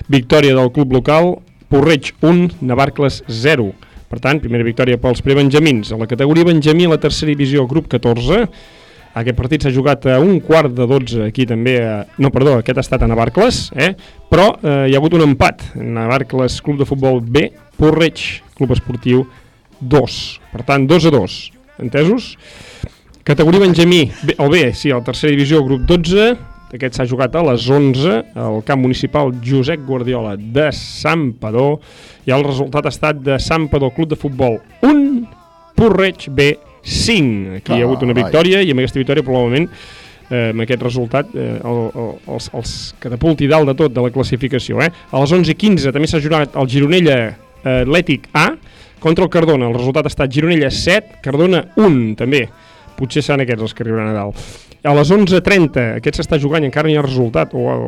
victòria del club local, Porreig 1, Navarcles 0. Per tant, primera victòria pels prebenjamins. A la categoria benjamí, la tercera divisió, grup 14, aquest partit s'ha jugat a un quart de 12 aquí també, a... no, perdó, aquest ha estat a Navarcles, eh? però eh, hi ha hagut un empat. Navarcles Club de Futbol B, Porreig Club Esportiu 2. Per tant, 2 a 2. Entesos? Categoria Benjamí, B, el B, sí, el tercera divisió, grup 12. Aquest s'ha jugat a les 11 al camp municipal Josep Guardiola de Sant Padó i el resultat ha estat de Sant Padó Club de Futbol 1, Porreig B 5. Aquí hi ha hagut una victòria i amb aquesta victòria probablement eh, amb aquest resultat eh, el, el, els, els catapulti dalt de tot de la classificació. Eh? A les 11.15 també s'ha jugat el Gironella eh, Atlètic A contra el Cardona. El resultat ha estat Gironella 7, Cardona 1 també. Potser seran aquests els que arribaran a dalt. A les 11.30, aquest s'està jugant i encara no hi ha resultat, o el,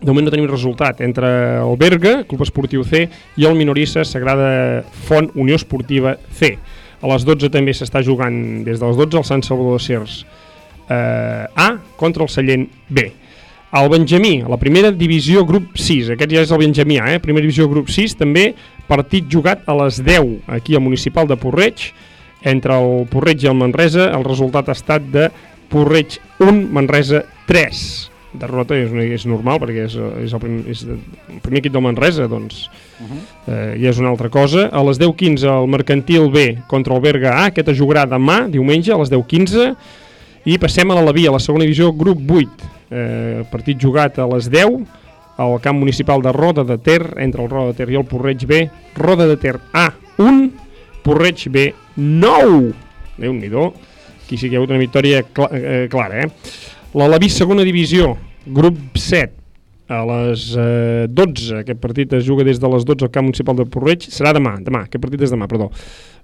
de moment no tenim resultat, entre el Berga, Club Esportiu C, i el Minorissa Sagrada Font Unió Esportiva C. A les 12 també s'està jugant des de les 12 el Sant Salvador de Cers eh, A contra el Sallent B. El Benjamí, la primera divisió grup 6, aquest ja és el Benjamí A, eh? primera divisió grup 6, també partit jugat a les 10 aquí al municipal de Porreig, entre el Porreig i el Manresa, el resultat ha estat de Porreig 1, Manresa 3. Derrota és, és normal perquè és, és, el, prim, és el primer equip del Manresa, doncs eh, ja és una altra cosa. A les 10.15 el Mercantil B contra el Berga A, aquest es jugarà demà, diumenge, a les 10.15, i passem a la Lavia, a la segona divisió, grup 8. Eh, partit jugat a les 10 al camp municipal de Roda de Ter, entre el Roda de Ter i el Porreig B. Roda de Ter A, 1, Porreig B, 9. Déu-n'hi-do. Aquí sí que hi ha hagut una victòria cla eh, clara, eh? L'Alaví segona divisió, grup 7, a les eh, 12, aquest partit es juga des de les 12 al camp municipal de Porreig, serà demà, demà, aquest partit és demà, perdó.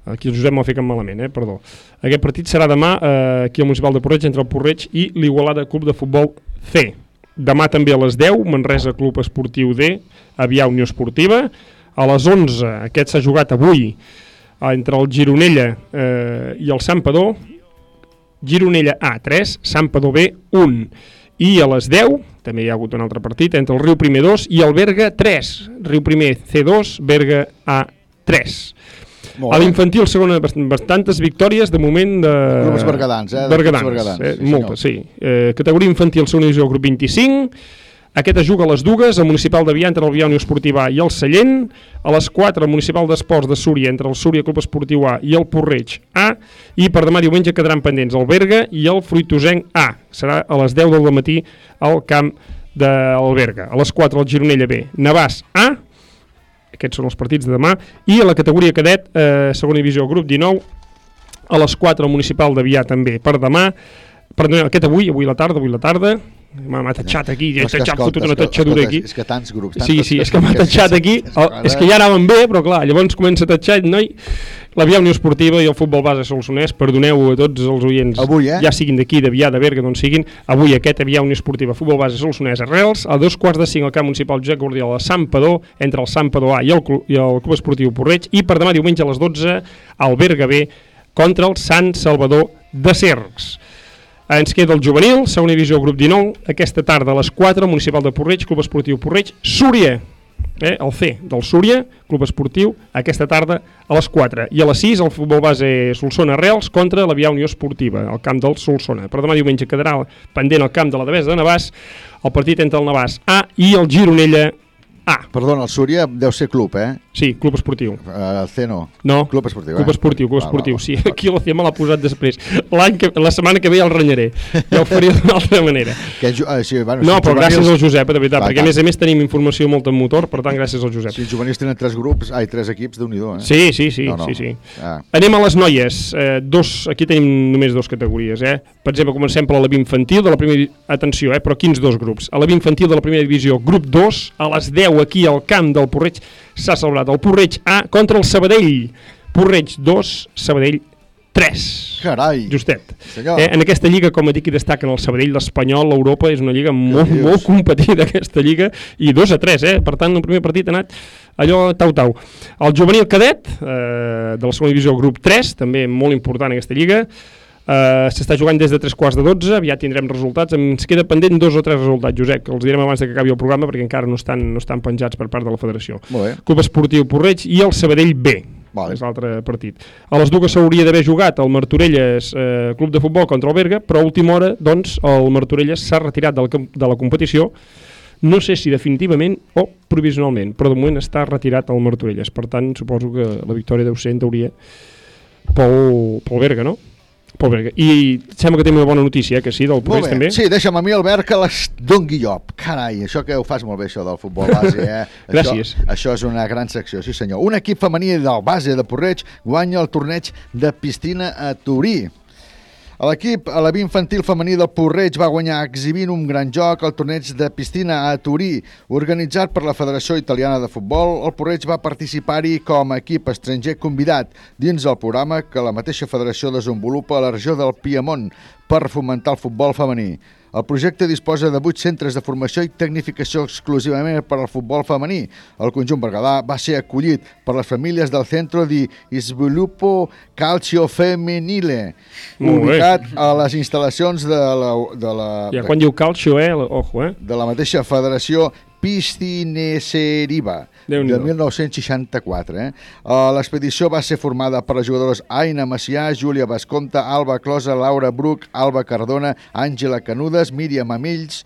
Aquí el Josep m'ho ficat malament, eh? perdó. Aquest partit serà demà eh, aquí al municipal de Porreig entre el Porreig i l'Igualada Club de Futbol C. Demà també a les 10, Manresa Club Esportiu D, Avià Unió Esportiva. A les 11, aquest s'ha jugat avui, eh, entre el Gironella eh, i el Sampador, Gironella A 3, Sampador B 1. I a les 10 també hi ha hagut un altre partit entre el Riu Primer 2 i el Berga 3. Riu Primer C2, Berga A 3. Molt A l'infantil segona bast- bastantes victòries de moment de... Grups bergadans, eh? Bergadans, bergadans, eh? sí, moltes, sí. Eh, categoria infantil segona divisió grup 25, aquest es juga a les dues, el municipal de Vià entre el Vià Unió Esportiva A i el Sallent, a les 4 el municipal d'esports de Súria entre el Súria Club Esportiu A i el Porreig A, i per demà diumenge quedaran pendents el Berga i el Fruitosenc A. Serà a les 10 del matí al camp del Berga. A les 4 el Gironella B. Navàs A, aquests són els partits de demà, i a la categoria cadet, eh, segona divisió, grup 19, a les 4 el municipal de Vià també per demà, perdó, aquest avui, avui la tarda, avui la tarda, m'ha tatxat aquí, ja t'ha escolta, fotut una tatxadura aquí. És que tants grups... Sí, tantes sí, és que m'ha tatxat aquí, és que que ja anaven bé, però clar, llavors comença a tatxar, noi, la Via Unió Esportiva i el futbol base Solsonès, perdoneu a tots els oients, Avui, eh? ja siguin d'aquí, de Vià, de Berga, d'on siguin, avui aquest Via Unió Esportiva, futbol base Solsonès a Reals, a dos quarts de cinc al camp municipal Josep Guardiola a Sant Padó, entre el Sant Padó A i el, Clu- i el Club Esportiu Porreig, i per demà diumenge a les 12 al Berga B contra el Sant Salvador de Cercs. Ens queda el juvenil, segona divisió, grup 19, aquesta tarda a les 4, Municipal de Porreig, Club Esportiu Porreig, Súria, eh, el C del Súria, Club Esportiu, aquesta tarda a les 4. I a les 6, el futbol base Solsona Reals contra la Via Unió Esportiva, al camp del Solsona. Per demà diumenge quedarà pendent al camp de la Devesa de Navàs, el partit entre el Navàs A i el Gironella A. Perdona, el Súria deu ser club, eh? Sí, club esportiu. Uh, el C no. No. Club esportiu, Club eh? esportiu, club esportiu, val, sí. Aquí la me l'ha posat després. L'any que, la setmana que ve ja el renyaré. Ja ho faria d'una altra manera. Que, eh, sí, bueno, No, si però gràcies al Josep, de veritat, Va, perquè a més a més tenim informació molt en motor, per tant, gràcies al Josep. Si els juvenils tenen tres grups, ai, tres equips, déu nhi eh? Sí, sí, sí, No, no. sí, sí. Ah. Anem a les noies. Eh, dos, aquí tenim només dos categories. Eh? Per exemple, comencem per la infantil de la primera... Atenció, eh? però quins dos grups? A la infantil de la primera divisió, grup 2, a les 10 aquí al camp del Porreig, s'ha celebrat el Porreig A contra el Sabadell. Porreig 2, Sabadell 3. Carai! Justet. Senyor. Eh, en aquesta lliga, com a dic, hi destaquen el Sabadell, l'Espanyol, l'Europa, és una lliga molt, molt competida aquesta lliga, i 2 a 3, eh? per tant, el primer partit ha anat allò tau-tau. El juvenil cadet, eh, de la segona divisió, grup 3, també molt important aquesta lliga, eh, s'està jugant des de 3 quarts de 12, aviat tindrem resultats, ens queda pendent dos o tres resultats, Josep, que els direm abans que acabi el programa perquè encara no estan, no estan penjats per part de la federació. Club Esportiu Porreig i el Sabadell B. Vale. És l'altre partit. A les dues s'hauria d'haver jugat el Martorelles eh, Club de Futbol contra el Berga, però a última hora doncs, el Martorelles s'ha retirat del, de la competició no sé si definitivament o provisionalment, però de moment està retirat el Martorelles. Per tant, suposo que la victòria deu ser, en teoria, pel, pel Berga, no? Berga. I sembla que tenim una bona notícia, eh, que sí, del bé. també. Sí, deixa'm a mi, Albert, que les dongui jo. Carai, això que ho fas molt bé, això del futbol base, eh? Gràcies. Això, això és una gran secció, sí senyor. Un equip femení del base de Porreig guanya el torneig de piscina a Turí. L'equip a la infantil femení del Porreig va guanyar exhibint un gran joc al torneig de piscina a Turí. Organitzat per la Federació Italiana de Futbol, el Porreig va participar-hi com a equip estranger convidat dins el programa que la mateixa federació desenvolupa a la regió del Piemont per fomentar el futbol femení. El projecte disposa de 8 centres de formació i tecnificació exclusivament per al futbol femení. El conjunt berguedà va ser acollit per les famílies del Centro di Sviluppo Calcio Femminile, ubicat a les instal·lacions de la, de la, Ja, quan diu calcio, eh? Ojo, eh? de la mateixa federació Piscineseriva de Déu-n'hi-do. 1964. Eh? Uh, L'expedició va ser formada per les jugadores Aina Macià, Júlia Basconta, Alba Closa, Laura Bruc, Alba Cardona, Àngela Canudes, Míriam Amills,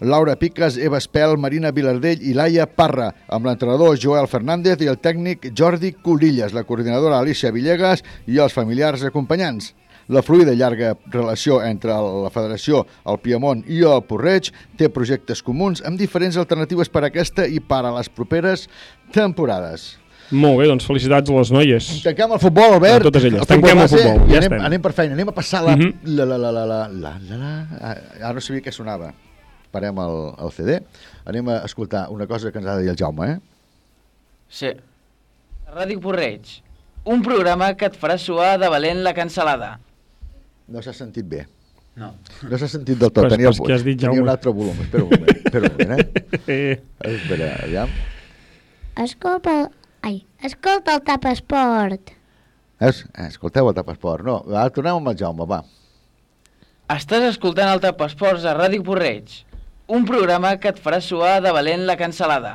Laura Piques, Eva Espel, Marina Vilardell i Laia Parra, amb l'entrenador Joel Fernández i el tècnic Jordi Colillas, la coordinadora Alicia Villegas i els familiars acompanyants. La fluida i llarga relació entre la Federació, el Piemont i el Porreig té projectes comuns amb diferents alternatives per a aquesta i per a les properes temporades. Molt bé, doncs felicitats a les noies. Tanquem el futbol, Albert. A totes elles, el tanquem el futbol. Ja anem, estem. anem per feina, anem a passar la... Uh -huh. la, la, la, la, la, la, la... Ah, ara no sabia què sonava. Parem el, el CD. Anem a escoltar una cosa que ens ha de dir el Jaume, eh? Sí. Ràdio Porreig, un programa que et farà suar de valent la cancel·lada. No s'ha sentit bé. No. No s'ha sentit del tot. Pues- tenia, pues què has dit, tenia un altre volum. Espera un moment, espera un moment, eh? espera, aviam. Escolta el... Ai, escolta el tap esport. Es, escolteu el tapesport. No, ara tornem amb el Jaume, va. Estàs escoltant el Tap Esports a Ràdio Porreig, un programa que et farà suar de valent la cancel·lada.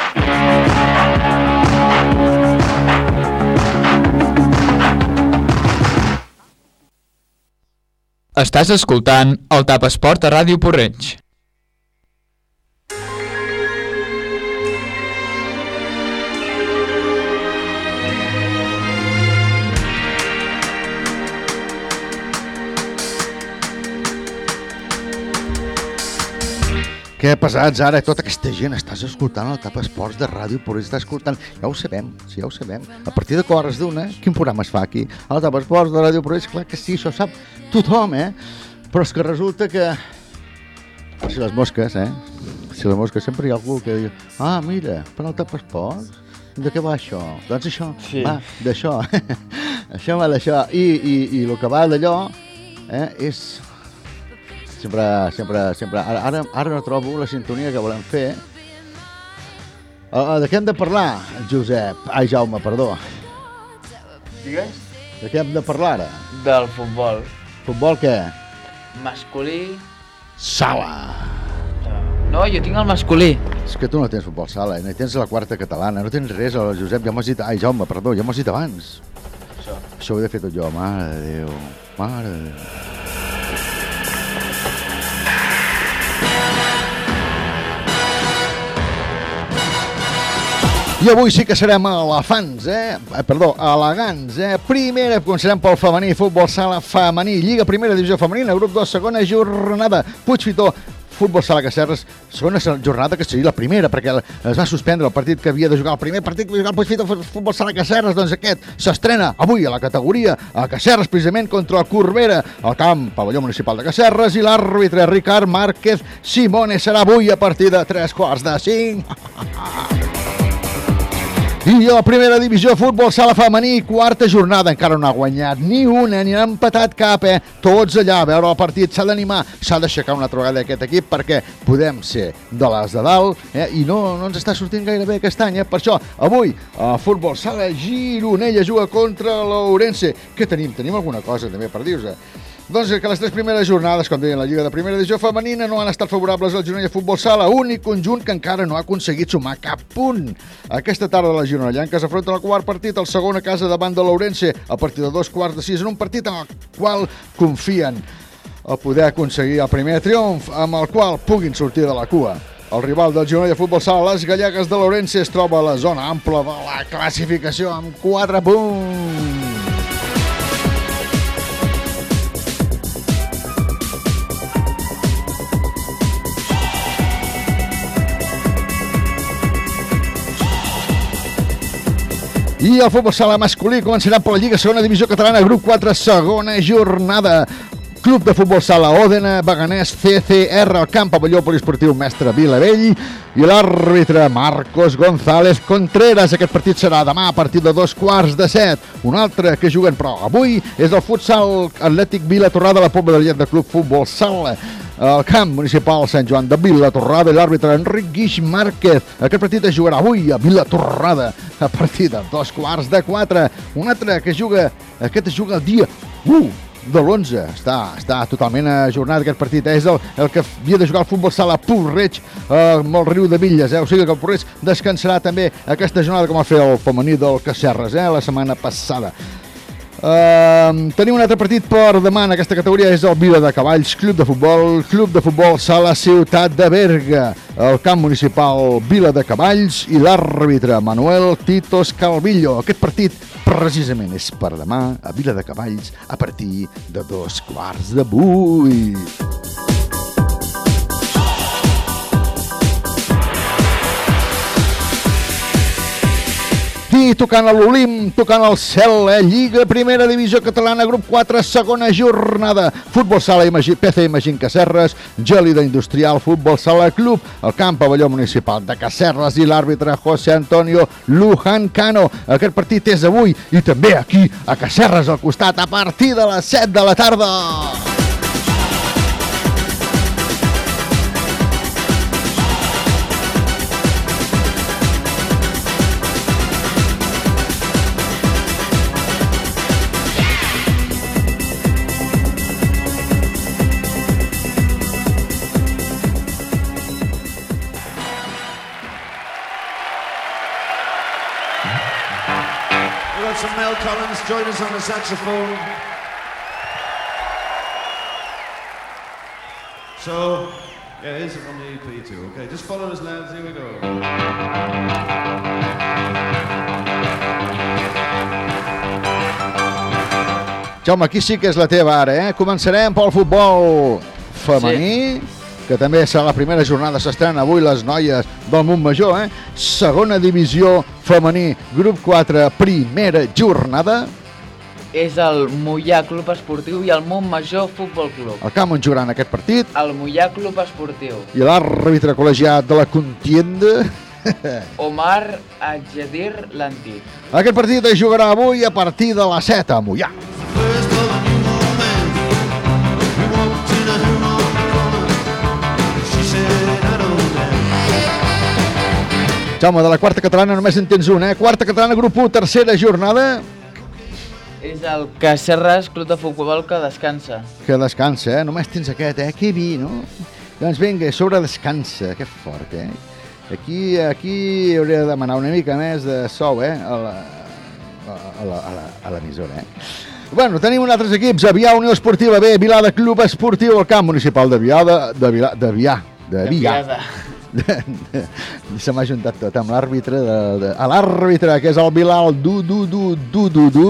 Estàs escoltant el Tap Esport a Ràdio Porreig. Que pesats ara, tota aquesta gent, estàs escoltant el Tap Esports de Ràdio Porreig, estàs escoltant, ja ho sabem, sí, ja ho sabem. A partir de quarts d'una, quin programa es fa aquí? El Tap Esports de Ràdio Porreig, clar que sí, això sap tothom, eh? Però és que resulta que... Si les mosques, eh? Si les mosques, sempre hi ha algú que diu ah, mira, per al Tap Esports, de què va això? Doncs això, Sí. va, d'això. això va d'això. I, i, I el que va d'allò eh, és Sempre, sempre, sempre... Ara, ara, ara no trobo la sintonia que volem fer. Uh, de què hem de parlar, Josep? Ai, Jaume, perdó. Digues? De què hem de parlar ara? Del futbol. Futbol què? Masculí... Sala. No, jo tinc el masculí. És que tu no tens futbol sala, eh? no hi tens la quarta catalana, no tens res, el Josep, ja m'ho has dit... Ai, Jaume, perdó, ja m'ho has dit abans. Això. Això ho he de fer tot jo, mare de Déu, mare de Déu. I avui sí que serem elefants, eh? Eh, Perdó, elegants, eh? Primera, començarem pel femení, futbol sala femení, Lliga Primera Divisió Femenina, grup 2, segona jornada, Puigfitó, futbol sala Cacerres, segona jornada que seria la primera, perquè es va suspendre el partit que havia de jugar, el primer partit que havia de jugar el Puigfitó, futbol sala Cacerres, doncs aquest s'estrena avui a la categoria a Cacerres, precisament contra el Corbera, al camp pavelló municipal de Cacerres, i l'àrbitre Ricard Márquez Simone serà avui a partir de tres quarts de cinc. I a la primera divisió, futbol sala femení, quarta jornada, encara no ha guanyat ni una, ni ha empatat cap, eh? Tots allà a veure el partit, s'ha d'animar, s'ha d'aixecar una altra vegada aquest equip perquè podem ser de les de dalt eh? i no, no ens està sortint gaire bé aquest any, eh? Per això, avui, a futbol sala Gironella juga contra l'Ourense. Què tenim? Tenim alguna cosa també per dir-vos, eh? Doncs que les tres primeres jornades, com deien la Lliga de Primera Divisió Femenina, no han estat favorables al Gironella Futbol Sala, únic conjunt que encara no ha aconseguit sumar cap punt. Aquesta tarda la Gironellanca s'afronta al quart partit, el segon a casa davant de l'Ourense, a partir de dos quarts de sis, en un partit en el qual confien a poder aconseguir el primer triomf, amb el qual puguin sortir de la cua. El rival del Gironella Futbol Sala, les gallegues de l'Ourense, es troba a la zona ampla de la classificació amb 4 punts. I el futbol sala masculí començarà per la Lliga Segona Divisió Catalana, grup 4, segona jornada. Club de Futbol Sala Òdena, Beganès, CCR, al camp pavelló poliesportiu Mestre Vilavell i l'àrbitre Marcos González Contreras. Aquest partit serà demà a partir de dos quarts de set. Un altre que juguen, però avui és el futsal Atlètic Vila Torrada, la Pobla de Llet de Club Futbol Sala al camp municipal Sant Joan de Vila Torrada i l'àrbitre Enric Guix Márquez. Aquest partit es jugarà avui a Vila Torrada a partir de dos quarts de quatre. Un altre que juga, aquest es juga el dia 1 de l'11. Està, està totalment ajornat aquest partit. És el, el que havia de jugar el futbol sala Porreig eh, amb el riu de Villes. Eh? O sigui que el Porreig descansarà també aquesta jornada com va fer el femení del Cacerres eh? la setmana passada. Uh, tenim un altre partit per demà en aquesta categoria, és el Vila de Cavalls, Club de Futbol, Club de Futbol Sala Ciutat de Berga, el camp municipal Vila de Cavalls i l'àrbitre Manuel Titos Calvillo. Aquest partit precisament és per demà a Vila de Cavalls a partir de dos quarts de vuit. I tocant a l'Olim, tocant al cel, eh? Lliga, primera divisió catalana, grup 4, segona jornada. Futbol sala Imagi, PC Imagín Cacerres, Gèlida Industrial, Futbol sala Club, el camp pavelló municipal de Cacerres i l'àrbitre José Antonio Luján Cano. Aquest partit és avui i també aquí a Cacerres al costat a partir de les 7 de la tarda. Us on the saxophone. So, yeah, here's it on the EP too. Okay, just follow us, lads. Here we go. Jaume, aquí sí que és la teva ara, eh? Començarem pel futbol femení, sí. que també serà la primera jornada, s'estrenen avui les noies del Montmajor, eh? Segona divisió femení, grup 4, primera jornada és el Mollà Club Esportiu i el Montmajor Futbol Club. El camp on jugaran aquest partit? El Mollà Club Esportiu. I l'àrbitre col·legiat de la contienda... Omar Adjadir Lantit. Aquest partit es jugarà avui a partir de les seta a Mollà. Jaume, de la quarta catalana només en tens un, eh? Quarta catalana, grup 1, tercera jornada. És el Cacerres Club de Futbol que descansa. que descansa, eh? Només tens aquest, eh? Que vi, no? Doncs vinga, a sobre descansa, que fort, eh? Aquí, aquí hauria de demanar una mica més de sou, eh? A l'emissora, eh? Bueno, tenim uns altres equips, Avià Unió Esportiva B, Vilà de Club Esportiu, el camp municipal de Vià, de, Vilà, de Vià, de Vià. De, se m'ha juntat tot amb l'àrbitre de, de, a l'àrbitre que és el Bilal du du du du du du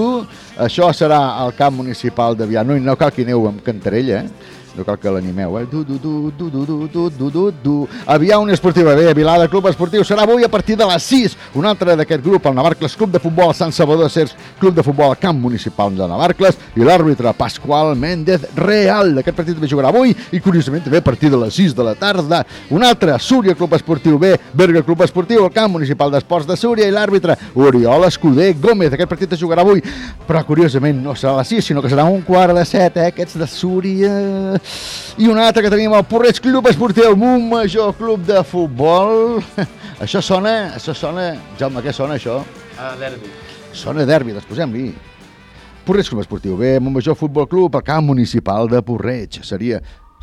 això serà al camp municipal de Vià no, no cal que aneu amb cantarella eh? No cal que l'animeu eh? du du du du du du du du du du. Avià Unió Esportiva B, Vilà de Club Esportiu serà avui a partir de les 6 un altre d'aquest grup, el Navarcles Club de Futbol Sant Salvador de Cers, Club de Futbol camp municipal de Navarcles i l'àrbitre Pasqual Méndez Real. D'aquest partit també jugarà avui i curiosament també a partir de les 6 de la tarda. Un altre, Súria Club Esportiu B Berga Club Esportiu, el camp municipal d'esports de Súria i l'àrbitre Oriol Escuder Gómez, aquest partit es jugarà avui però curiosament no serà a les 6 sinó que serà un quart de 7, eh? aquests de Súria i un altre que tenim el Porreig Club Esportiu Montmajor Club de Futbol això sona, això sona Jaume, què sona això? A derbi. Sona derbi, doncs posem-li Porreig Club Esportiu B, Montmajor Futbol Club, el camp municipal de Porreig. Seria,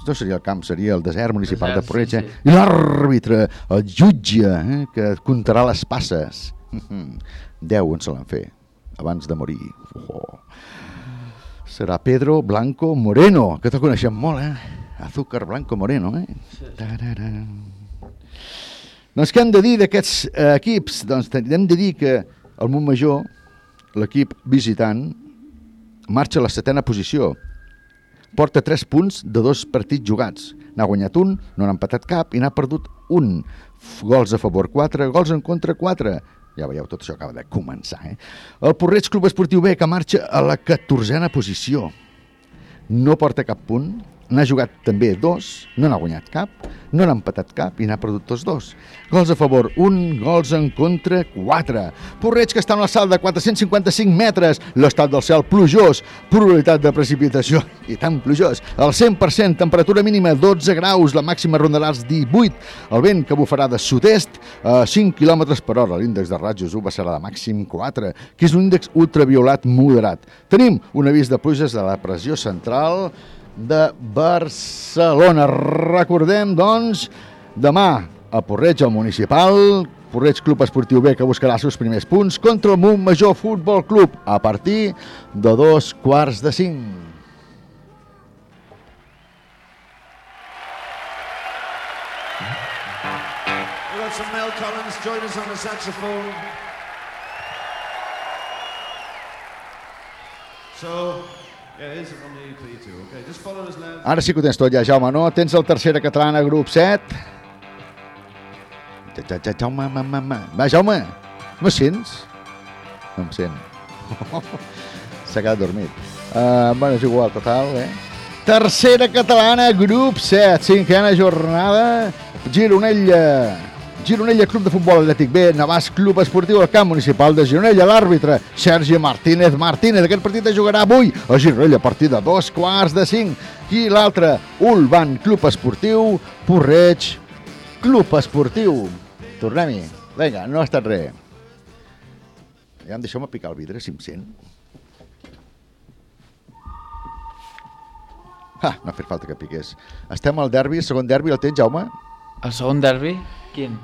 no seria el camp, seria el desert municipal Desert, de Porreig. sí, eh? I l'àrbitre, el jutge, eh? que comptarà les passes. Deu en l'han fer, abans de morir. Oh. Serà Pedro Blanco Moreno, que te'l coneixem molt, eh? Azúcar Blanco Moreno, eh? Tarara. Doncs què hem de dir d'aquests eh, equips? Doncs te- hem de dir que el Montmajor, l'equip visitant, marxa a la setena posició. Porta 3 punts de dos partits jugats. N'ha guanyat un, no n'ha empatat cap i n'ha perdut un. Gols a favor 4, gols en contra 4. Ja veieu, tot això acaba de començar. Eh? El Porreig Club Esportiu B, que marxa a la 14a posició. No porta cap punt, n'ha jugat també dos, no n'ha guanyat cap, no n'ha empatat cap i n'ha perdut tots dos. Gols a favor, un, gols en contra, quatre. Porreig que està en l'alçada de 455 metres, l'estat del cel plujós, probabilitat de precipitació i tan plujós. El 100%, temperatura mínima 12 graus, la màxima rondarà els 18. El vent que bufarà de sud-est a 5 km per hora. L'índex de rajos UVA serà de màxim 4, que és un índex ultraviolat moderat. Tenim un avís de pluges de la pressió central de Barcelona. Recordem, doncs, demà a Porreig, al municipal, Porreig Club Esportiu B, que buscarà els seus primers punts, contra el Montmajor Futbol Club, a partir de dos quarts de cinc. Mel Collins join us on the saxophone. So, lads. Ara sí que ho tens tot ja, Jaume, no? Tens el tercera catalana, grup 7. Ja, ja, ja, Jaume, ma, ma, ma. Va, Jaume, me sents? No em sent. S'ha quedat dormit. Uh, bueno, és igual, total, eh? Tercera catalana, grup 7, cinquena jornada, Gironella, Gironella Club de Futbol Atlètic B, Navàs Club Esportiu al camp municipal de Gironella, l'àrbitre Sergi Martínez Martínez. Aquest partit es jugarà avui a Gironella a partir de dos quarts de cinc. I l'altre, Ulvan Club Esportiu, Porreig Club Esportiu. Tornem-hi. Vinga, no ha estat res. Ja em deixeu-me picar el vidre, si em sent. Ah, no ha fet falta que piqués. Estem al derbi, segon derbi, el tens, Jaume? El segon derbi? Quin?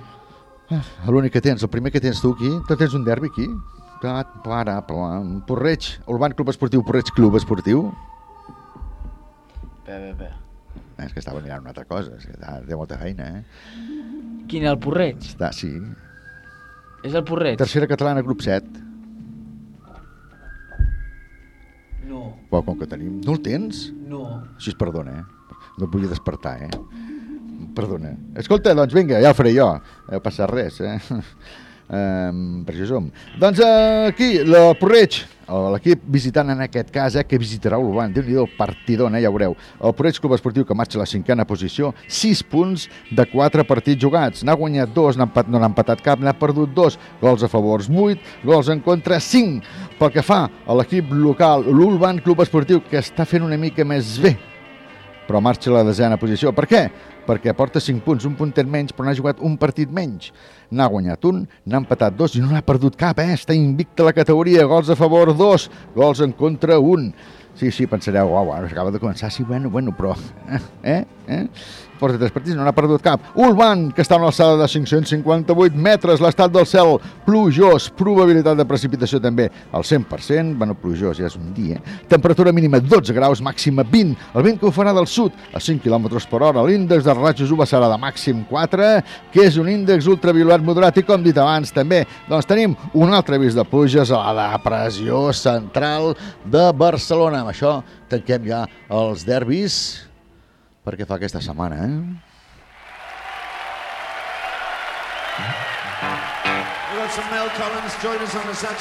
L'únic que tens, el primer que tens tu aquí. Tu tens un derbi aquí? Plat, para, plan, Porreig, Urban Club Esportiu, Porreig Club Esportiu. Bé, bé, bé. És que estava mirant una altra cosa, és que té molta feina, eh? Quin, el Porreig? Està, sí. És el Porreig? Tercera catalana, grup 7. No. Però com que tenim... No el tens? No. Així es perdona, eh? No et volia despertar, eh? Perdona. Escolta, doncs vinga, ja ho faré jo. No passa res, eh? Um, per això som. Doncs uh, aquí, la Porreig, l'equip visitant en aquest cas, eh, que visitarà l'Urban, déu nhi el partidon, eh, ja veureu. El Porreig Club Esportiu que marxa a la cinquena posició, 6 punts de 4 partits jugats. N'ha guanyat 2, empat, no n'ha empatat cap, n'ha perdut 2, gols a favors 8, gols en contra 5. Pel que fa a l'equip local, l'Urban Club Esportiu, que està fent una mica més bé, però marxa a la desena posició. Per què? Perquè porta 5 punts, un puntet menys, però n'ha jugat un partit menys. N'ha guanyat un, n'ha empatat dos i no n'ha perdut cap, eh? Està invicta la categoria, gols a favor, dos, gols en contra, un. Sí, sí, pensareu, uau, ara acaba de començar, sí, bueno, bueno, però... Eh? Eh? Porta tres partits, no n'ha perdut cap. Urban, que està a una alçada de 558 metres, l'estat del cel plujós, probabilitat de precipitació també al 100%, bueno, plujós ja és un dia. Temperatura mínima 12 graus, màxima 20. El vent que ho farà del sud a 5 km per hora. L'índex de ratxos UVA serà de màxim 4, que és un índex ultraviolat moderat i com dit abans també, doncs tenim un altre avís de pluges a la depressió central de Barcelona. Amb això tanquem ja els derbis perquè fa aquesta setmana, eh?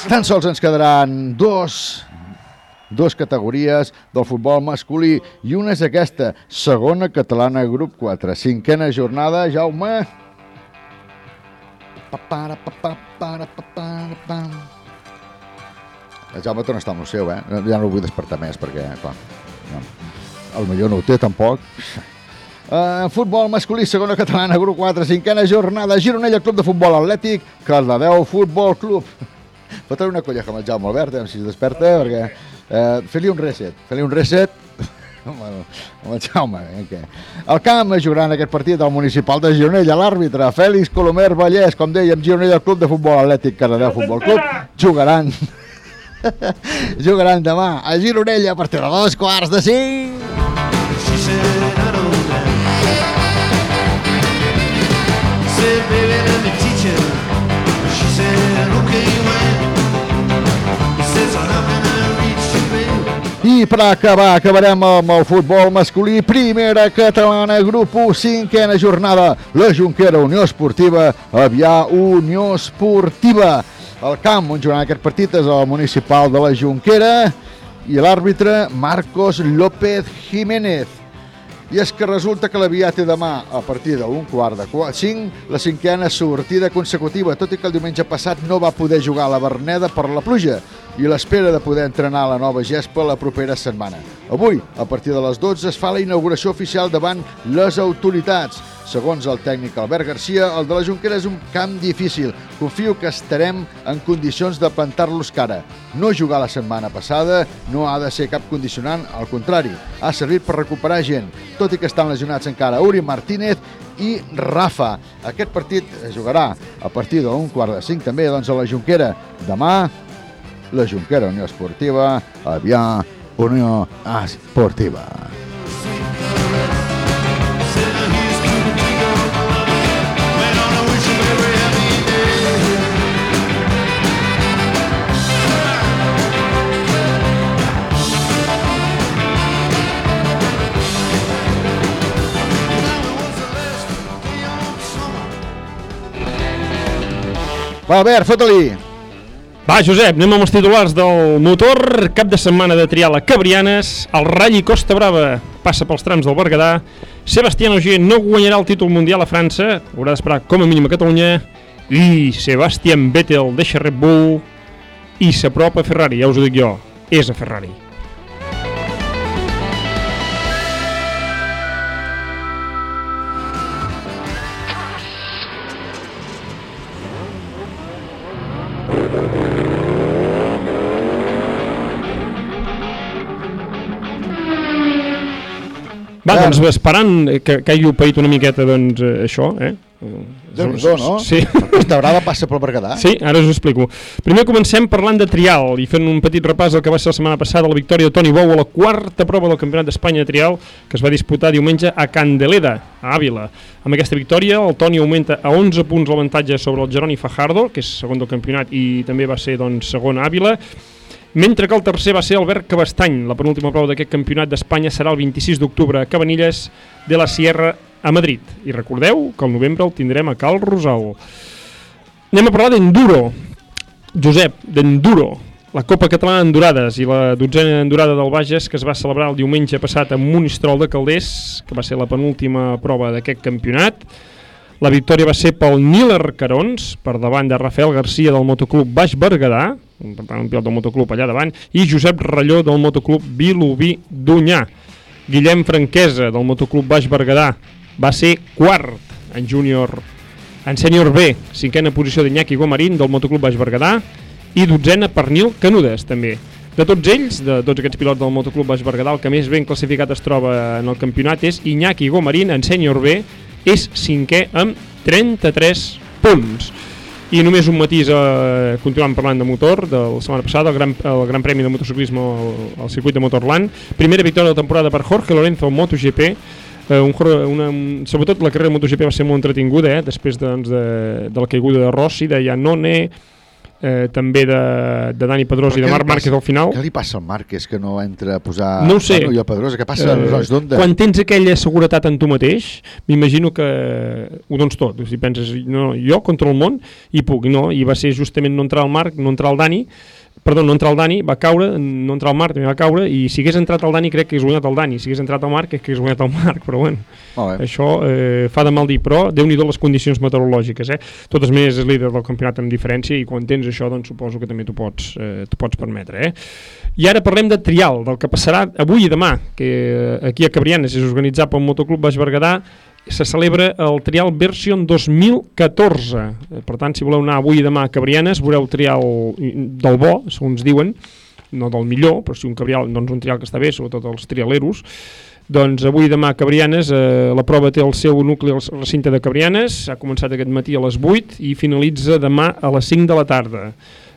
Tan sols ens quedaran dos dos categories del futbol masculí i una és aquesta, segona catalana grup 4, cinquena jornada, Jaume. El Jaume torna a estar amb el seu, eh? Ja no el vull despertar més perquè, clar, no. El millor no ho té tampoc. Uh, futbol masculí, segona catalana, grup 4, cinquena jornada, Gironella, Club de Futbol Atlètic, Cardedeu Futbol Club. Fotre una colleja amb el Jaume Albert, eh, si es desperta, perquè... Uh, Fer-li un reset, fer-li un reset amb el, amb el Jaume. Eh. El camp jugarà en aquest partit del municipal de Gironella. L'àrbitre, Fèlix Colomer Vallès, com dèiem, Gironella, Club de Futbol Atlètic, Cardedeu Futbol Club, jugaran jugaran demà a Gironella a partir de dos quarts de cinc. Said, baby, let me teach you. She said, okay, when? He says, I'm not gonna reach you, baby. I per acabar, acabarem amb el futbol masculí. Primera catalana, grup 1, cinquena jornada. La Junquera, Unió Esportiva, Avià, Unió Esportiva. El camp on jugarà aquest partit és el municipal de la Junquera i l'àrbitre Marcos López Jiménez. I és que resulta que l'Avià té demà, a partir d'un quart de 5, la cinquena sortida consecutiva, tot i que el diumenge passat no va poder jugar a la Berneda per la pluja i l'espera de poder entrenar a la nova gespa la propera setmana. Avui, a partir de les 12, es fa la inauguració oficial davant les autoritats. Segons el tècnic Albert Garcia, el de la Junquera és un camp difícil. Confio que estarem en condicions de plantar-los cara. No jugar la setmana passada no ha de ser cap condicionant, al contrari, ha servit per recuperar gent, tot i que estan lesionats encara Uri Martínez i Rafa. Aquest partit es jugarà a partir d'un quart de cinc també doncs, a la Junquera. Demà, la Junquera Unió Esportiva, Avià Unió Esportiva. Va, Albert, fota-li! Va, Josep, anem amb els titulars del motor. Cap de setmana de trial a Cabrianes. El Rally Costa Brava passa pels trams del Berguedà. Sebastián Ogier no guanyarà el títol mundial a França. Haurà d'esperar com a mínim a Catalunya. I Sebastian Vettel deixa Red Bull i s'apropa a Ferrari. Ja us ho dic jo, és a Ferrari. Va, doncs esperant que, que hagi paït una miqueta doncs, eh, això, eh? Déu-n'hi-do, no? Sí. Aquesta brava passa pel Berguedà. Sí, ara us ho explico. Primer comencem parlant de trial i fent un petit repàs del que va ser la setmana passada la victòria de Toni Bou a la quarta prova del Campionat d'Espanya de trial que es va disputar diumenge a Candeleda, a Àvila. Amb aquesta victòria el Toni augmenta a 11 punts l'avantatge sobre el Jeroni Fajardo, que és segon del campionat i també va ser doncs, segon a Àvila, mentre que el tercer va ser Albert Cabestany. La penúltima prova d'aquest campionat d'Espanya serà el 26 d'octubre a Cabanilles de la Sierra a Madrid. I recordeu que al novembre el tindrem a Cal Rosal. Anem a parlar d'enduro. Josep, d'enduro. La Copa Catalana d'Endurades i la dotzena endurada del Bages que es va celebrar el diumenge passat a Monistrol de Calders, que va ser la penúltima prova d'aquest campionat. La victòria va ser pel Níler Carons, per davant de Rafael Garcia del motoclub Baix Berguedà, un pilot del motoclub allà davant, i Josep Ralló del motoclub Vilobí d'Unyà. Guillem Franquesa del motoclub Baix Berguedà, va ser quart en júnior en sènior B, cinquena posició d'Iñaki Gomarín del Motoclub Baix Berguedà i dotzena per Nil Canudes també. De tots ells, de tots aquests pilots del Motoclub Baix Berguedà, el que més ben classificat es troba en el campionat és Iñaki Gomarín en sènior B, és cinquè amb 33 punts. I només un matís, eh, continuant parlant de motor, de la setmana passada, el Gran, el gran Premi de Motociclisme al, al circuit de Motorland. Primera victòria de la temporada per Jorge Lorenzo MotoGP, eh, un, una, un- sobretot la carrera de MotoGP va ser molt entretinguda, eh, després doncs, de, de la caiguda de Rossi, de Iannone, eh, també de, de Dani Pedrosa i de Marc Márquez al final. Què li passa al Márquez que no entra a posar... No sé. Bueno, I al Pedrosa, què passa als Roig d'Onda? Quan tens aquella seguretat en tu mateix, m'imagino que ho dones tot. Si penses, no, jo contra el món i puc, no? I va ser justament no entrar al Marc, no entrar al Dani, perdó, no entrar al Dani, va caure, no entrar al Marc, també va caure, i si hagués entrat al Dani crec que hagués guanyat el Dani, si hagués entrat al Marc crec que hagués guanyat el Marc, però bueno, bé. això eh, fa de mal dir, però déu nhi les condicions meteorològiques, eh? Totes maneres és líder del campionat amb diferència i quan tens això, doncs suposo que també t'ho pots, eh, pots permetre, eh? I ara parlem de trial, del que passarà avui i demà, que eh, aquí a Cabrianes és organitzat pel Motoclub Baix Berguedà, se celebra el trial version 2014. Eh, Per tant, si voleu anar avui i demà a Cabrianes, veureu trial del bo, segons diuen, no del millor, però si un cabrial, doncs un trial que està bé, sobretot els trialeros, doncs avui i demà a Cabrianes, eh, la prova té el seu nucli al recinte de Cabrianes, ha començat aquest matí a les 8 i finalitza demà a les 5 de la tarda.